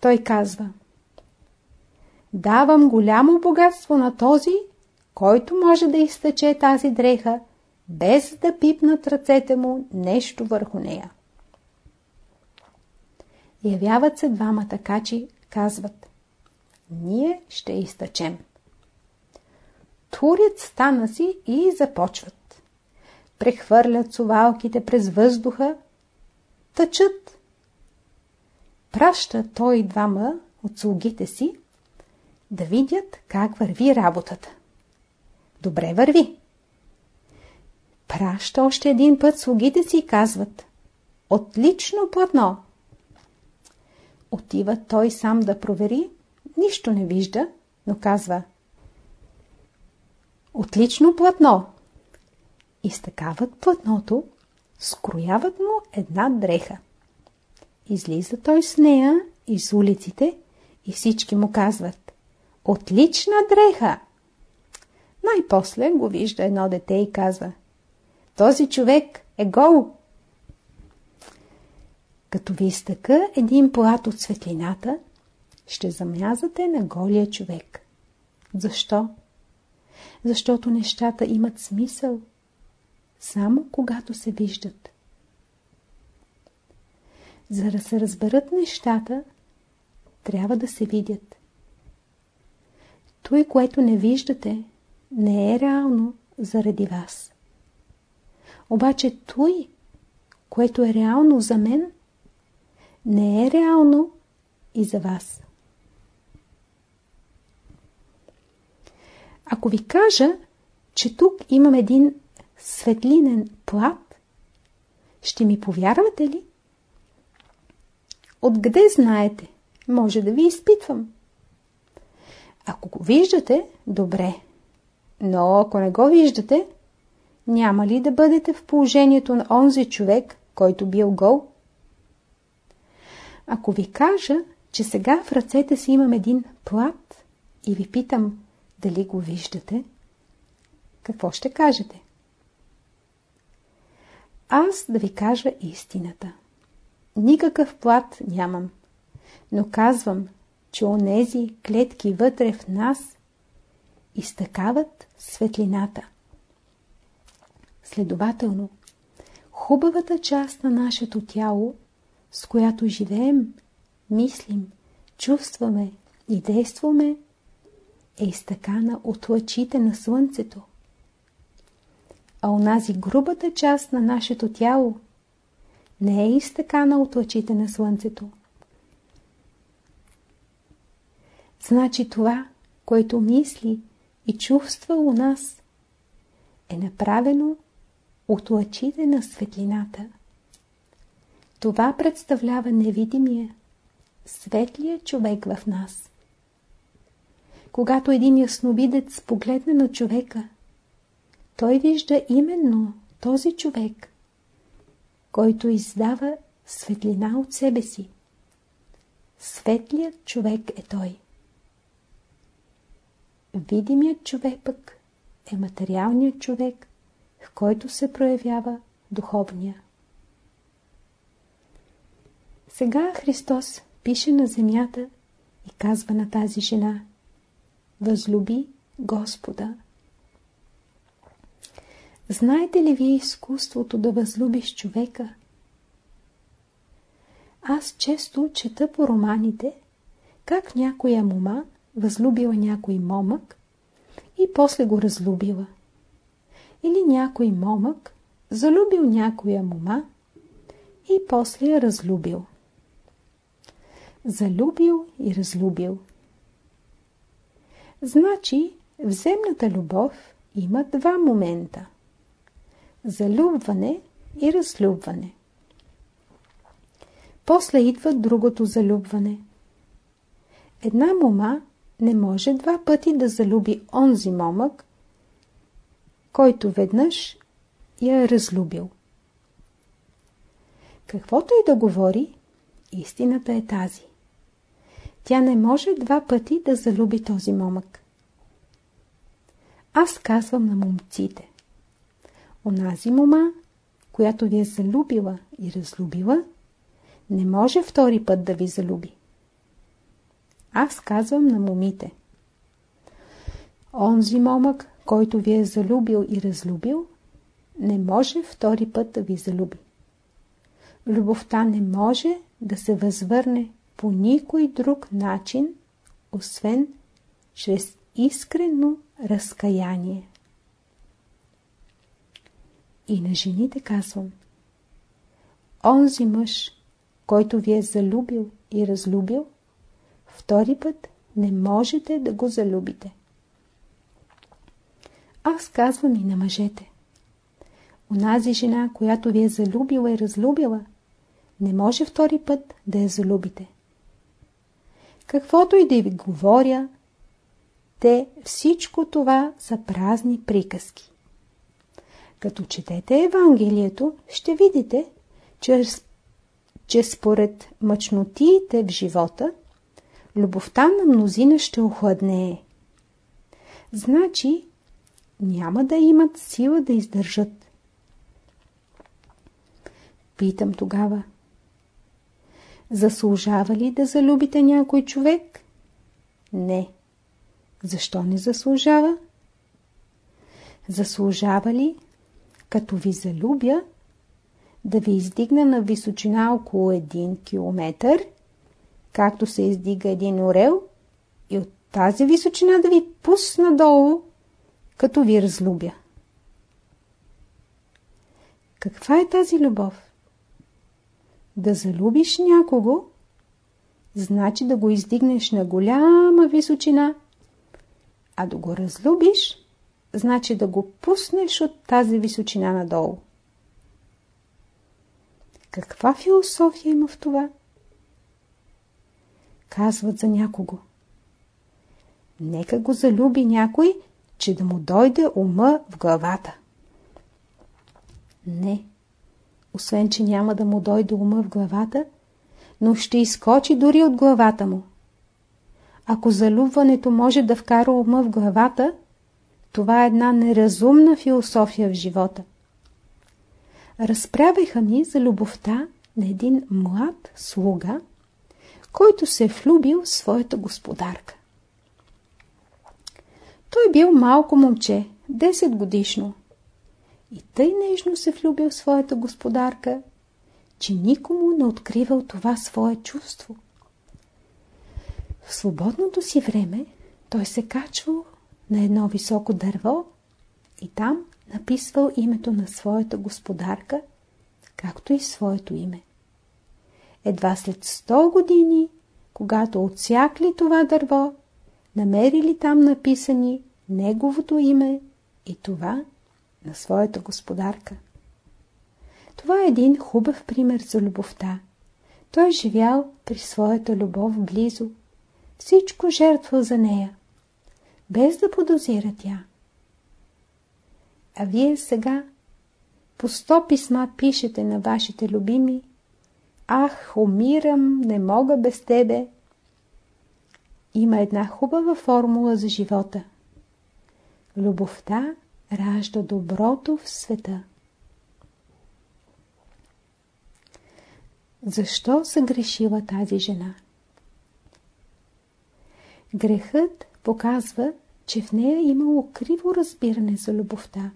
той казва Давам голямо богатство на този, който може да изтъче тази дреха, без да пипнат ръцете му нещо върху нея. Явяват се двама такачи, казват Ние ще изтъчем. Турят стана си и започват. Прехвърлят сувалките през въздуха, тъчат. Праща той двама от слугите си да видят как върви работата. Добре върви. Праща още един път слугите си и казват Отлично платно. Отива той сам да провери, нищо не вижда, но казва Отлично платно. изтъкават платното, скрояват му една дреха. Излиза той с нея из улиците и всички му казват Отлична дреха! Най-после го вижда едно дете и казва Този човек е гол! Като ви изтъка един плат от светлината, ще замязате на голия човек. Защо? Защото нещата имат смисъл, само когато се виждат. За да се разберат нещата, трябва да се видят. Той, което не виждате, не е реално заради вас. Обаче той, което е реално за мен, не е реално и за вас. Ако ви кажа, че тук имам един светлинен плат, ще ми повярвате ли? Откъде знаете? Може да ви изпитвам. Ако го виждате, добре. Но ако не го виждате, няма ли да бъдете в положението на онзи човек, който бил гол? Ако ви кажа, че сега в ръцете си имам един плат и ви питам дали го виждате, какво ще кажете? Аз да ви кажа истината. Никакъв плат нямам, но казвам, че онези клетки вътре в нас изтъкават светлината. Следователно, хубавата част на нашето тяло, с която живеем, мислим, чувстваме и действаме, е изтъкана от лъчите на слънцето. А онази грубата част на нашето тяло не е изтъкана от лъчите на слънцето. Значи това, което мисли и чувства у нас, е направено от лъчите на светлината. Това представлява невидимия, светлия човек в нас. Когато един ясновидец погледне на човека, той вижда именно този човек, който издава светлина от себе си. Светлият човек е той. Видимият човек пък е материалният човек, в който се проявява духовния. Сега Христос пише на земята и казва на тази жена Възлюби Господа. Знаете ли вие изкуството да възлюбиш човека? Аз често чета по романите, как някоя мома възлюбила някой момък и после го разлюбила. Или някой момък залюбил някоя мома и после я разлюбил. Залюбил и разлюбил. Значи, в земната любов има два момента. Залюбване и разлюбване. После идва другото залюбване. Една мома не може два пъти да залюби онзи момък, който веднъж я е разлюбил. Каквото и да говори, истината е тази. Тя не може два пъти да залюби този момък. Аз казвам на момците. Онази мома, която ви е залюбила и разлюбила, не може втори път да ви залюби. Аз казвам на момите. Онзи момък, който ви е залюбил и разлюбил, не може втори път да ви залюби. Любовта не може да се възвърне по никой друг начин, освен чрез искрено разкаяние. И на жените казвам, онзи мъж, който ви е залюбил и разлюбил, втори път не можете да го залюбите. Аз казвам и на мъжете. Онази жена, която ви е залюбила и разлюбила, не може втори път да я залюбите. Каквото и да ви говоря, те всичко това са празни приказки. Като четете Евангелието, ще видите, че, че според мъчнотиите в живота, любовта на мнозина ще охладнее. Значи, няма да имат сила да издържат. Питам тогава, заслужава ли да залюбите някой човек? Не. Защо не заслужава? Заслужава ли, като ви залюбя, да ви издигна на височина около един километър, както се издига един орел, и от тази височина да ви пусна долу, като ви разлюбя. Каква е тази любов? Да залюбиш някого, значи да го издигнеш на голяма височина, а да го разлюбиш, значи да го пуснеш от тази височина надолу. Каква философия има в това? Казват за някого. Нека го залюби някой, че да му дойде ума в главата. Не. Освен, че няма да му дойде ума в главата, но ще изкочи дори от главата му. Ако залюбването може да вкара ума в главата, това е една неразумна философия в живота. Разправяха ми за любовта на един млад слуга, който се е влюбил в своята господарка. Той бил малко момче, 10 годишно. И тъй нежно се влюбил в своята господарка, че никому не откривал това свое чувство. В свободното си време той се качвал на едно високо дърво и там написвал името на своята господарка, както и своето име. Едва след 100 години, когато отсякли това дърво, намерили там написани неговото име и това на своята господарка. Това е един хубав пример за любовта. Той е живял при своята любов близо. Всичко жертвал за нея, без да подозира тя. А вие сега по сто писма пишете на вашите любими Ах, умирам, не мога без тебе. Има една хубава формула за живота. Любовта ражда доброто в света. Защо съгрешила тази жена? Грехът показва, че в нея имало криво разбиране за любовта.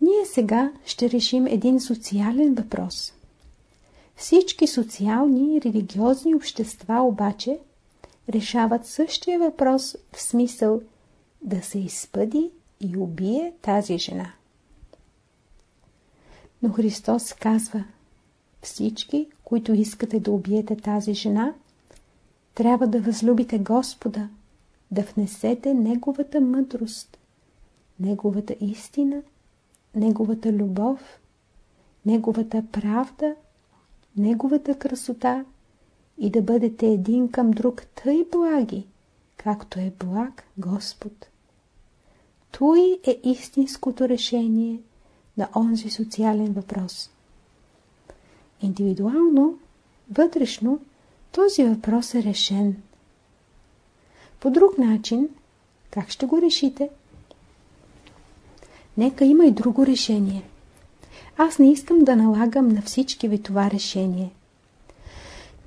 Ние сега ще решим един социален въпрос. Всички социални и религиозни общества обаче решават същия въпрос в смисъл да се изпъди и убие тази жена. Но Христос казва, всички, които искате да убиете тази жена, трябва да възлюбите Господа, да внесете Неговата мъдрост, Неговата истина, Неговата любов, Неговата правда, Неговата красота и да бъдете един към друг тъй благи, както е благ Господ. Той е истинското решение на онзи социален въпрос. Индивидуално, вътрешно, този въпрос е решен. По друг начин, как ще го решите? Нека има и друго решение. Аз не искам да налагам на всички ви това решение.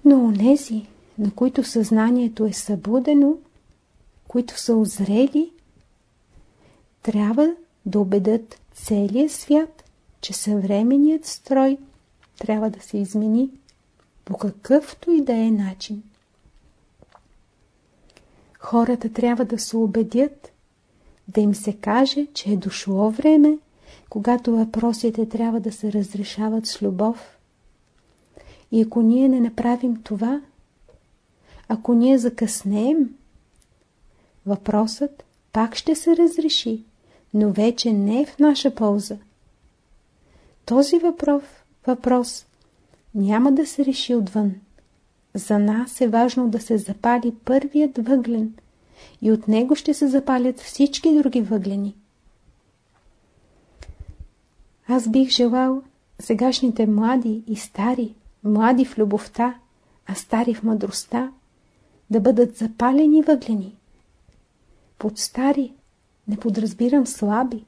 Но онези, на които съзнанието е събудено, които са озрели, трябва да убедят целия свят, че съвременният строй трябва да се измени по какъвто и да е начин. Хората трябва да се убедят, да им се каже, че е дошло време, когато въпросите трябва да се разрешават с любов. И ако ние не направим това, ако ние закъснеем, въпросът пак ще се разреши, но вече не е в наша полза. Този въпрос, въпрос няма да се реши отвън. За нас е важно да се запали първият въглен и от него ще се запалят всички други въглени. Аз бих желал сегашните млади и стари, млади в любовта, а стари в мъдростта, да бъдат запалени въглени. Под стари не подразбирам слаби.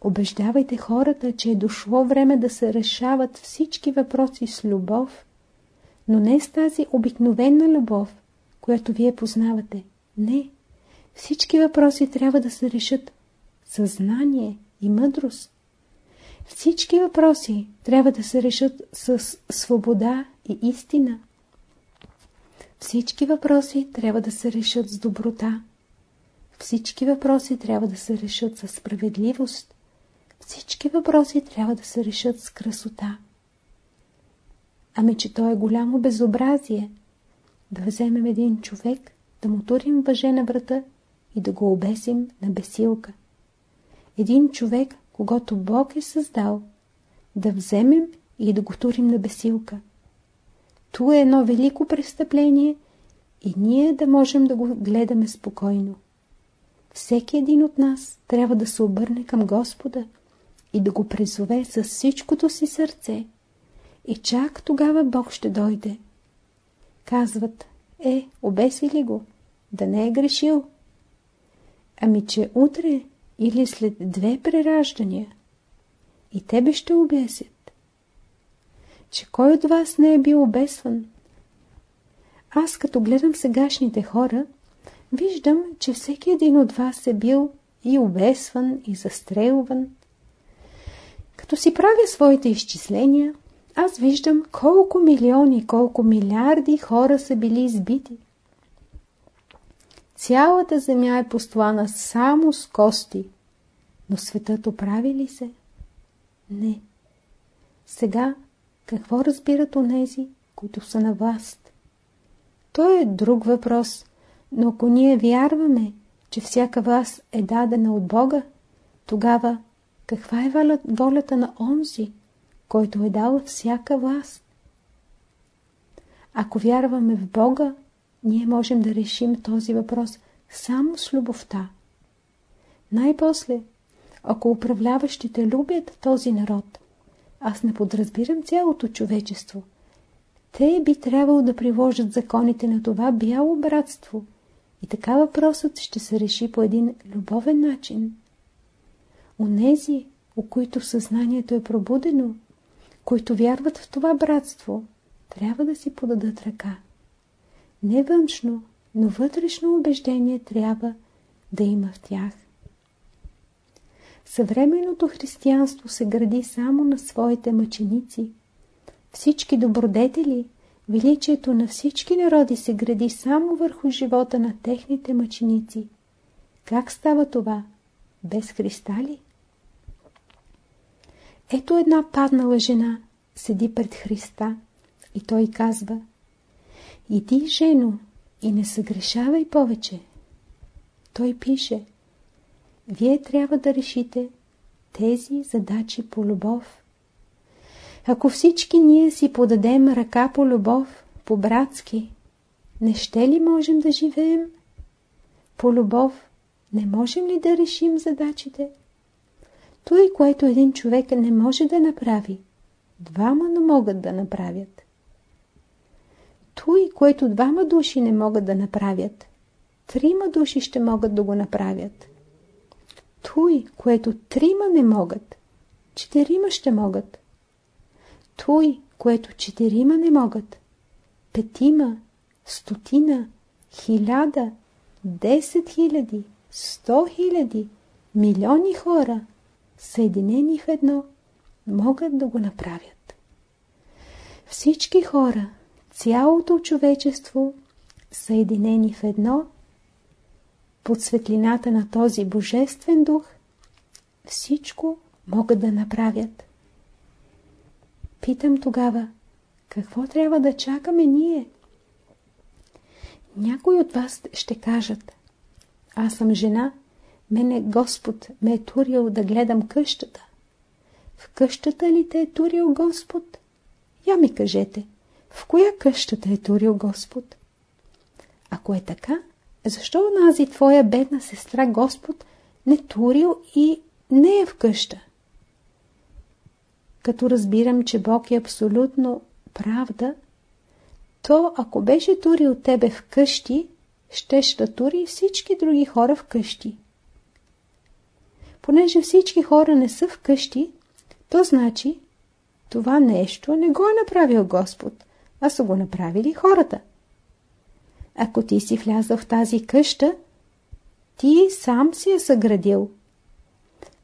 Обеждавайте хората, че е дошло време да се решават всички въпроси с любов, но не с тази обикновена любов, която вие познавате. Не. Всички въпроси трябва да се решат съзнание и мъдрост. Всички въпроси трябва да се решат с свобода и истина. Всички въпроси трябва да се решат с доброта. Всички въпроси трябва да се решат с справедливост. Всички въпроси трябва да се решат с красота. Ами, че то е голямо безобразие да вземем един човек, да му турим въже на врата и да го обесим на бесилка. Един човек, когато Бог е създал, да вземем и да го турим на бесилка. Ту е едно велико престъпление и ние да можем да го гледаме спокойно. Всеки един от нас трябва да се обърне към Господа и да го призове с всичкото си сърце. И чак тогава Бог ще дойде. Казват, е, обеси ли го? Да не е грешил. Ами, че утре или след две прераждания и тебе ще обесят. Че кой от вас не е бил обесван? Аз като гледам сегашните хора, виждам, че всеки един от вас е бил и обесван, и застрелван. Като си правя своите изчисления, аз виждам колко милиони, колко милиарди хора са били избити. Цялата земя е постлана само с кости. Но светът оправи ли се? Не. Сега какво разбират онези, които са на власт? То е друг въпрос, но ако ние вярваме, че всяка власт е дадена от Бога, тогава каква е волята на онзи, който е дал всяка власт? Ако вярваме в Бога, ние можем да решим този въпрос само с любовта. Най-после, ако управляващите любят този народ, аз не подразбирам цялото човечество. Те би трябвало да приложат законите на това бяло братство и така въпросът ще се реши по един любовен начин. Онези, у които съзнанието е пробудено, които вярват в това братство, трябва да си подадат ръка. Не външно, но вътрешно убеждение трябва да има в тях. Съвременното християнство се гради само на своите мъченици. Всички добродетели, величието на всички народи се гради само върху живота на техните мъченици. Как става това? Без Христа ли? Ето една паднала жена, седи пред Христа и той казва Иди, жено, и не съгрешавай повече. Той пише Вие трябва да решите тези задачи по любов. Ако всички ние си подадем ръка по любов, по-братски, не ще ли можем да живеем? По любов не можем ли да решим задачите? Той, което един човек не може да направи, двама не могат да направят. Той, което двама души не могат да направят, трима души ще могат да го направят. Той, което трима не могат, четирима ще могат. Той, което четирима не могат, петима, стотина, хиляда, десет хиляди, сто хиляди, милиони хора – съединени в едно, могат да го направят. Всички хора, цялото човечество, съединени в едно, под светлината на този Божествен дух, всичко могат да направят. Питам тогава, какво трябва да чакаме ние? Някой от вас ще кажат, аз съм жена, Мене Господ ме е турил да гледам къщата. В къщата ли те е турил Господ? Я ми кажете, в коя къщата е турил Господ? Ако е така, защо онази твоя бедна сестра Господ не турил и не е в къща? като разбирам, че Бог е абсолютно правда, то ако беше турил тебе в къщи, щеш да тури всички други хора в къщи. Понеже всички хора не са в къщи, то значи това нещо не го е направил Господ, а са го направили хората. Ако ти си влязъл в тази къща, ти сам си я съградил.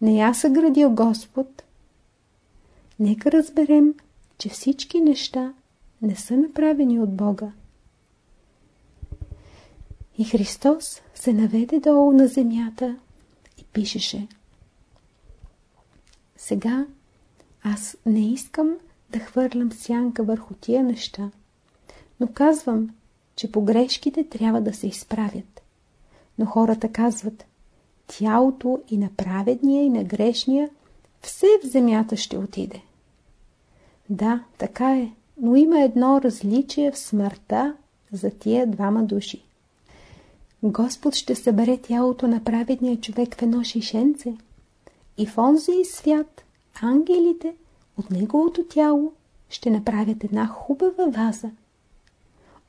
Не я съградил Господ. Нека разберем, че всички неща не са направени от Бога. И Христос се наведе долу на земята и пишеше. Сега аз не искам да хвърлям сянка върху тия неща, но казвам, че погрешките трябва да се изправят. Но хората казват, тялото и на праведния и на грешния все в земята ще отиде. Да, така е, но има едно различие в смъртта за тия двама души. Господ ще събере тялото на праведния човек в едно шишенце и в онзи свят ангелите от неговото тяло ще направят една хубава ваза.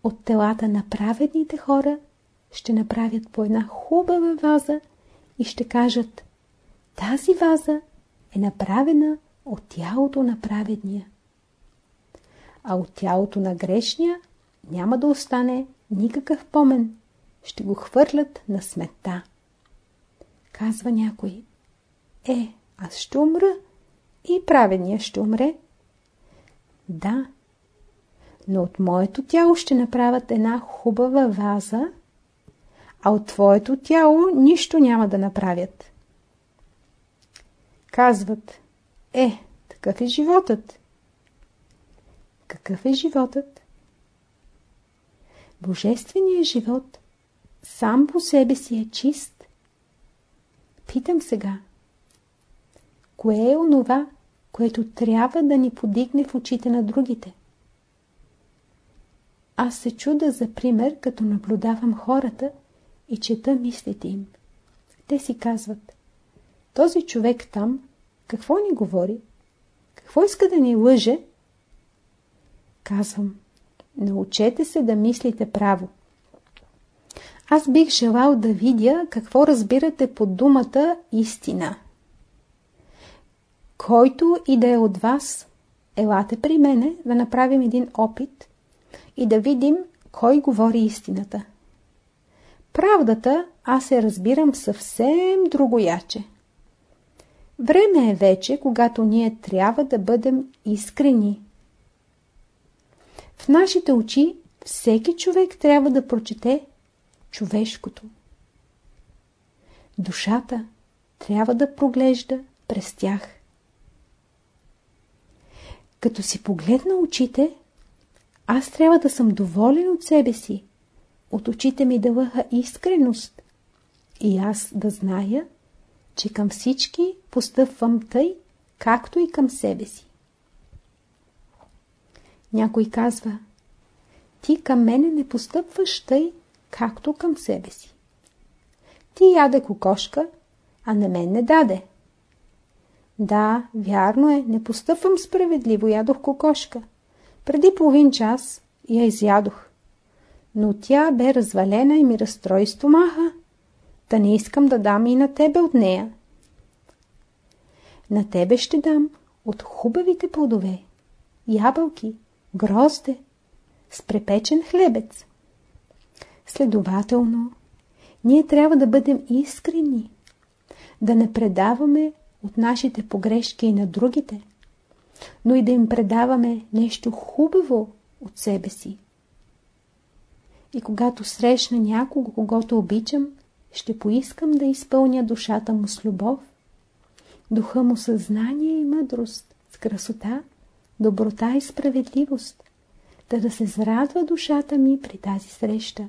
От телата на праведните хора ще направят по една хубава ваза и ще кажат тази ваза е направена от тялото на праведния. А от тялото на грешния няма да остане никакъв помен. Ще го хвърлят на смета. Казва някой. Е, аз ще умра и праведния ще умре. Да, но от моето тяло ще направят една хубава ваза, а от твоето тяло нищо няма да направят. Казват, е, такъв е животът. Какъв е животът? Божественият живот сам по себе си е чист. Питам сега, кое е онова, което трябва да ни подигне в очите на другите? Аз се чуда за пример, като наблюдавам хората и чета мислите им. Те си казват, този човек там, какво ни говори? Какво иска да ни лъже? Казвам, научете се да мислите право. Аз бих желал да видя какво разбирате под думата истина. Който и да е от вас, елате при мене да направим един опит и да видим кой говори истината. Правдата аз се разбирам съвсем другояче. Време е вече, когато ние трябва да бъдем искрени. В нашите очи всеки човек трябва да прочете човешкото. Душата трябва да проглежда през тях. Като си погледна очите, аз трябва да съм доволен от себе си. От очите ми да лъха искреност. И аз да зная, че към всички постъпвам тъй, както и към себе си. Някой казва, ти към мене не постъпваш тъй, както към себе си. Ти яде кокошка, а на мен не даде. Да, вярно е, не постъпвам справедливо, ядох кокошка. Преди половин час я изядох. Но тя бе развалена и ми разстрои стомаха. Та не искам да дам и на тебе от нея. На тебе ще дам от хубавите плодове. Ябълки, грозде, с препечен хлебец. Следователно, ние трябва да бъдем искрени, да не предаваме от нашите погрешки и на другите, но и да им предаваме нещо хубаво от себе си. И когато срещна някого, когато обичам, ще поискам да изпълня душата му с любов, духа му съзнание и мъдрост, с красота, доброта и справедливост, да да се зарадва душата ми при тази среща.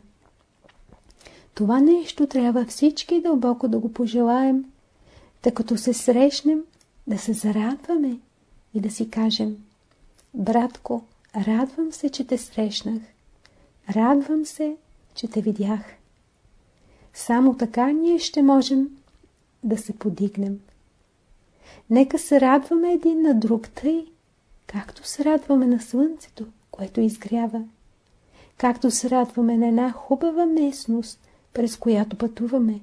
Това нещо трябва всички дълбоко да го пожелаем, тъй като се срещнем, да се зарадваме и да си кажем Братко, радвам се, че те срещнах. Радвам се, че те видях. Само така ние ще можем да се подигнем. Нека се радваме един на друг тъй, както се радваме на слънцето, което изгрява, както се радваме на една хубава местност, през която пътуваме,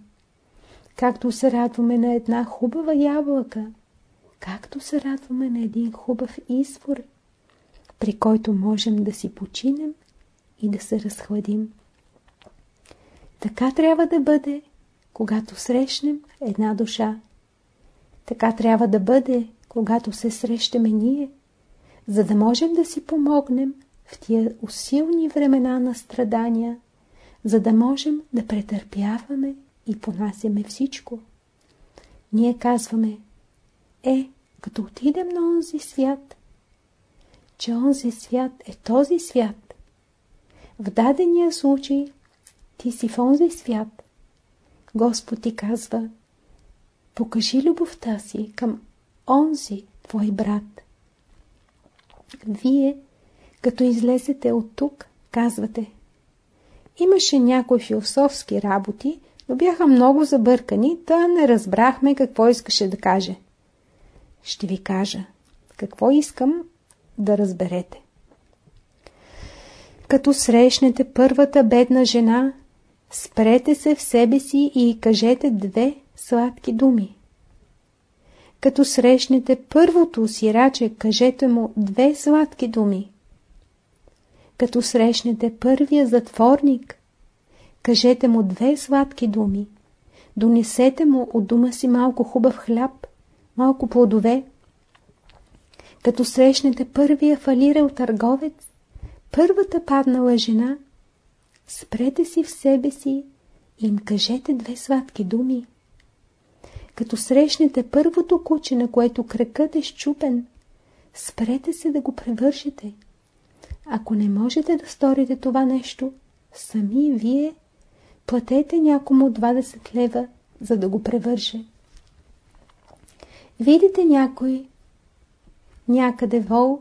както се радваме на една хубава ябълка, както се радваме на един хубав извор, при който можем да си починем и да се разхладим. Така трябва да бъде, когато срещнем една душа. Така трябва да бъде, когато се срещаме ние, за да можем да си помогнем в тия усилни времена на страдания, за да можем да претърпяваме и понасяме всичко. Ние казваме, е, като отидем на онзи свят, че онзи свят е този свят. В дадения случай ти си в онзи свят. Господ ти казва, покажи любовта си към онзи твой брат. Вие, като излезете от тук, казвате, имаше някои философски работи, бяха много забъркани, та не разбрахме какво искаше да каже. Ще ви кажа, какво искам да разберете. Като срещнете първата бедна жена, спрете се в себе си и кажете две сладки думи. Като срещнете първото сираче, кажете му две сладки думи. Като срещнете първия затворник, кажете му две сладки думи. Донесете му от дома си малко хубав хляб, малко плодове. Като срещнете първия фалирал търговец, първата паднала жена, спрете си в себе си и им кажете две сладки думи. Като срещнете първото куче, на което кракът е щупен, спрете се да го превършите. Ако не можете да сторите това нещо, сами вие платете някому 20 лева, за да го превърше. Видите някой някъде вол,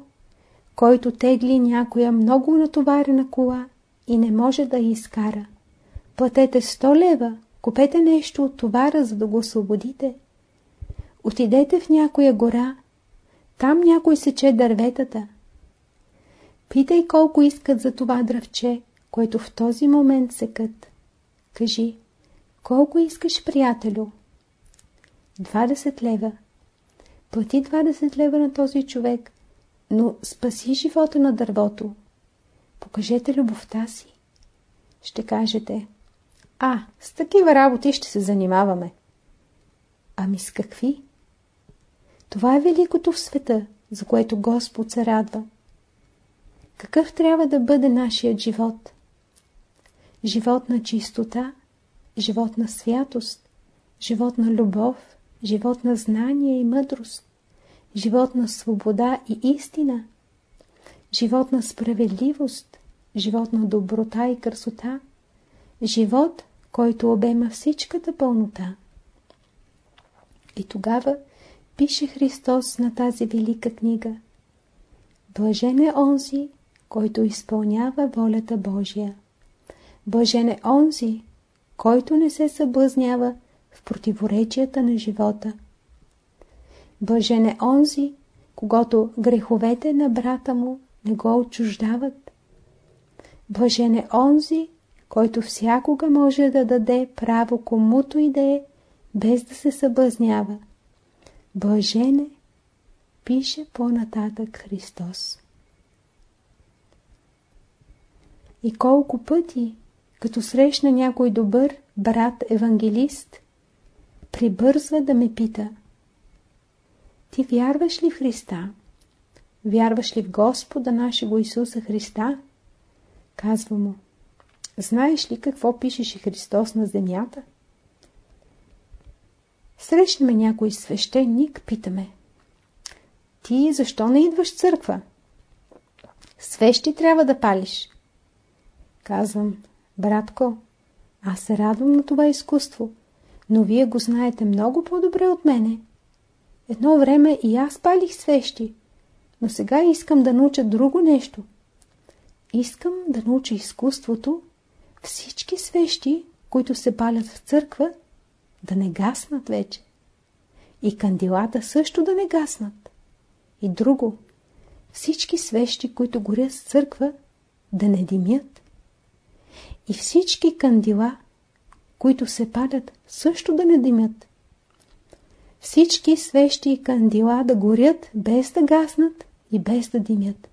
който тегли някоя много натоварена кола и не може да я изкара. Платете 100 лева, купете нещо от товара, за да го освободите. Отидете в някоя гора, там някой сече дърветата. Питай колко искат за това дръвче, което в този момент секат. Кажи, колко искаш, приятелю? 20 лева. Плати 20 лева на този човек, но спаси живота на дървото. Покажете любовта си. Ще кажете, а, с такива работи ще се занимаваме. Ами с какви? Това е великото в света, за което Господ се радва. Какъв трябва да бъде нашият живот? Живот на чистота, живот на святост, живот на любов, живот на знание и мъдрост, живот на свобода и истина, живот на справедливост, живот на доброта и красота, живот, който обема всичката пълнота. И тогава пише Христос на тази велика книга. Блажен е онзи, който изпълнява волята Божия. Блажен е онзи, който не се съблазнява в противоречията на живота. Блажен е онзи, когато греховете на брата му не го отчуждават. Блажен е онзи, който всякога може да даде право комуто и да е, без да се съблазнява. Блажен е, пише по-нататък Христос. И колко пъти, като срещна някой добър брат-евангелист, прибързва да ме пита Ти вярваш ли в Христа? Вярваш ли в Господа нашего Исуса Христа? Казва му Знаеш ли какво пишеше Христос на земята? Срещаме някой свещеник, питаме. Ти защо не идваш в църква? Свещи трябва да палиш. Казвам, братко, аз се радвам на това изкуство, но вие го знаете много по-добре от мене. Едно време и аз палих свещи, но сега искам да науча друго нещо. Искам да науча изкуството всички свещи, които се палят в църква, да не гаснат вече. И кандилата също да не гаснат. И друго. всички свещи, които горят с църква, да не димят. И всички кандила, които се падат, също да не димят. Всички свещи и кандила да горят без да гаснат и без да димят.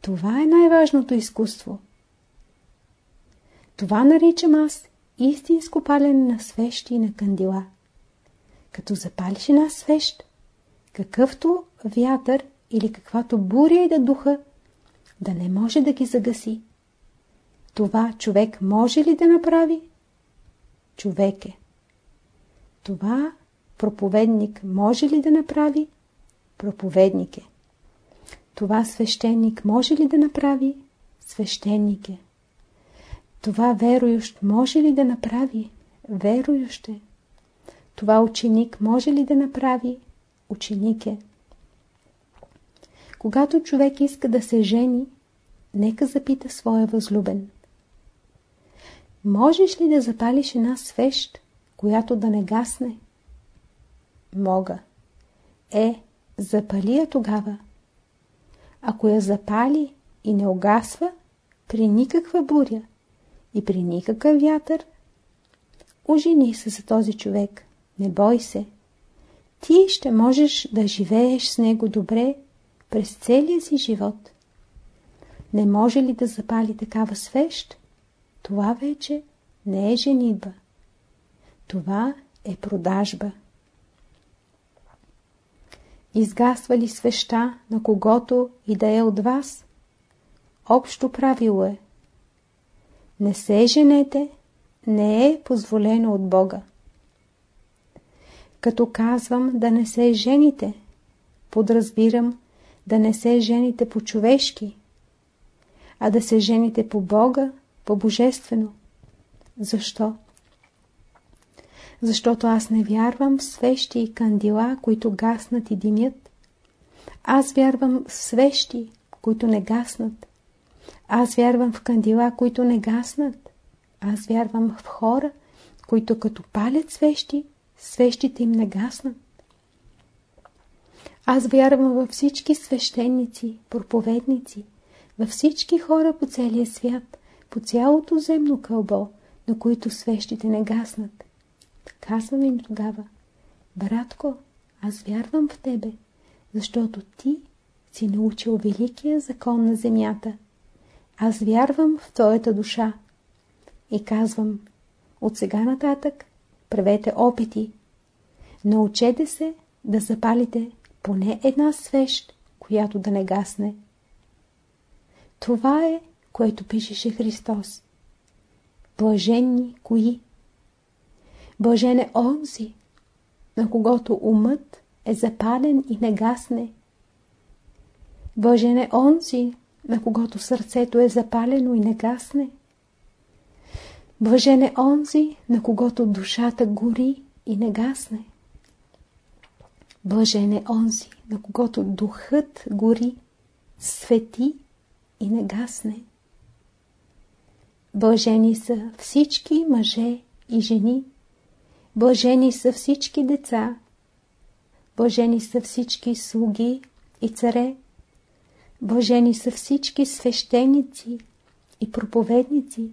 Това е най-важното изкуство. Това наричам аз истинско палене на свещи и на кандила. Като запалиш една свещ, какъвто вятър или каквато буря и да духа, да не може да ги загаси. Това човек може ли да направи? Човек е. Това проповедник може ли да направи? Проповедник е. Това свещеник може ли да направи? Свещеник е. Това верующ може ли да направи? Верующ е. Това ученик може ли да направи? Ученик е. Когато човек иска да се жени, нека запита своя възлюбен. Можеш ли да запалиш една свещ, която да не гасне? Мога. Е, запали я тогава. Ако я запали и не огасва, при никаква буря и при никакъв вятър, ожени се за този човек. Не бой се. Ти ще можеш да живееш с него добре през целия си живот. Не може ли да запали такава свещ? Това вече не е женитба. Това е продажба. Изгасва ли свеща на когото и да е от вас? Общо правило е. Не се женете, не е позволено от Бога. Като казвам да не се жените, подразбирам да не се жените по-човешки, а да се жените по Бога, по-божествено. Защо? Защото аз не вярвам в свещи и кандила, които гаснат и димят. Аз вярвам в свещи, които не гаснат. Аз вярвам в кандила, които не гаснат. Аз вярвам в хора, които като палят свещи, свещите им не гаснат. Аз вярвам във всички свещеници, проповедници, във всички хора по целия свят, по цялото земно кълбо, на които свещите не гаснат. Казвам им тогава, братко, аз вярвам в тебе, защото ти си научил великия закон на земята. Аз вярвам в твоята душа. И казвам, от сега нататък правете опити. Научете се да запалите поне една свещ, която да не гасне. Това е, което пишеше Христос. Блаженни кои? Блажен е онзи, на когото умът е запален и не гасне. Блажен е онзи, на когото сърцето е запалено и не гасне. Блажен е онзи, на когото душата гори и не гасне. Блажен е онзи, на когото духът гори, свети и не гасне. Блажени са всички мъже и жени. Блажени са всички деца. Блажени са всички слуги и царе. Блажени са всички свещеници и проповедници.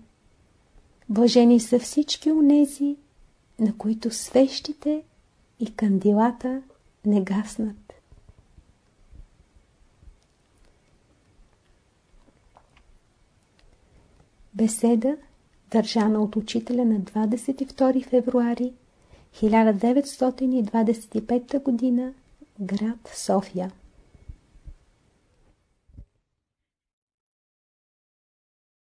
Блажени са всички унези, на които свещите и кандилата не гаснат. Беседа, държана от учителя на 22 февруари 1925 г. град София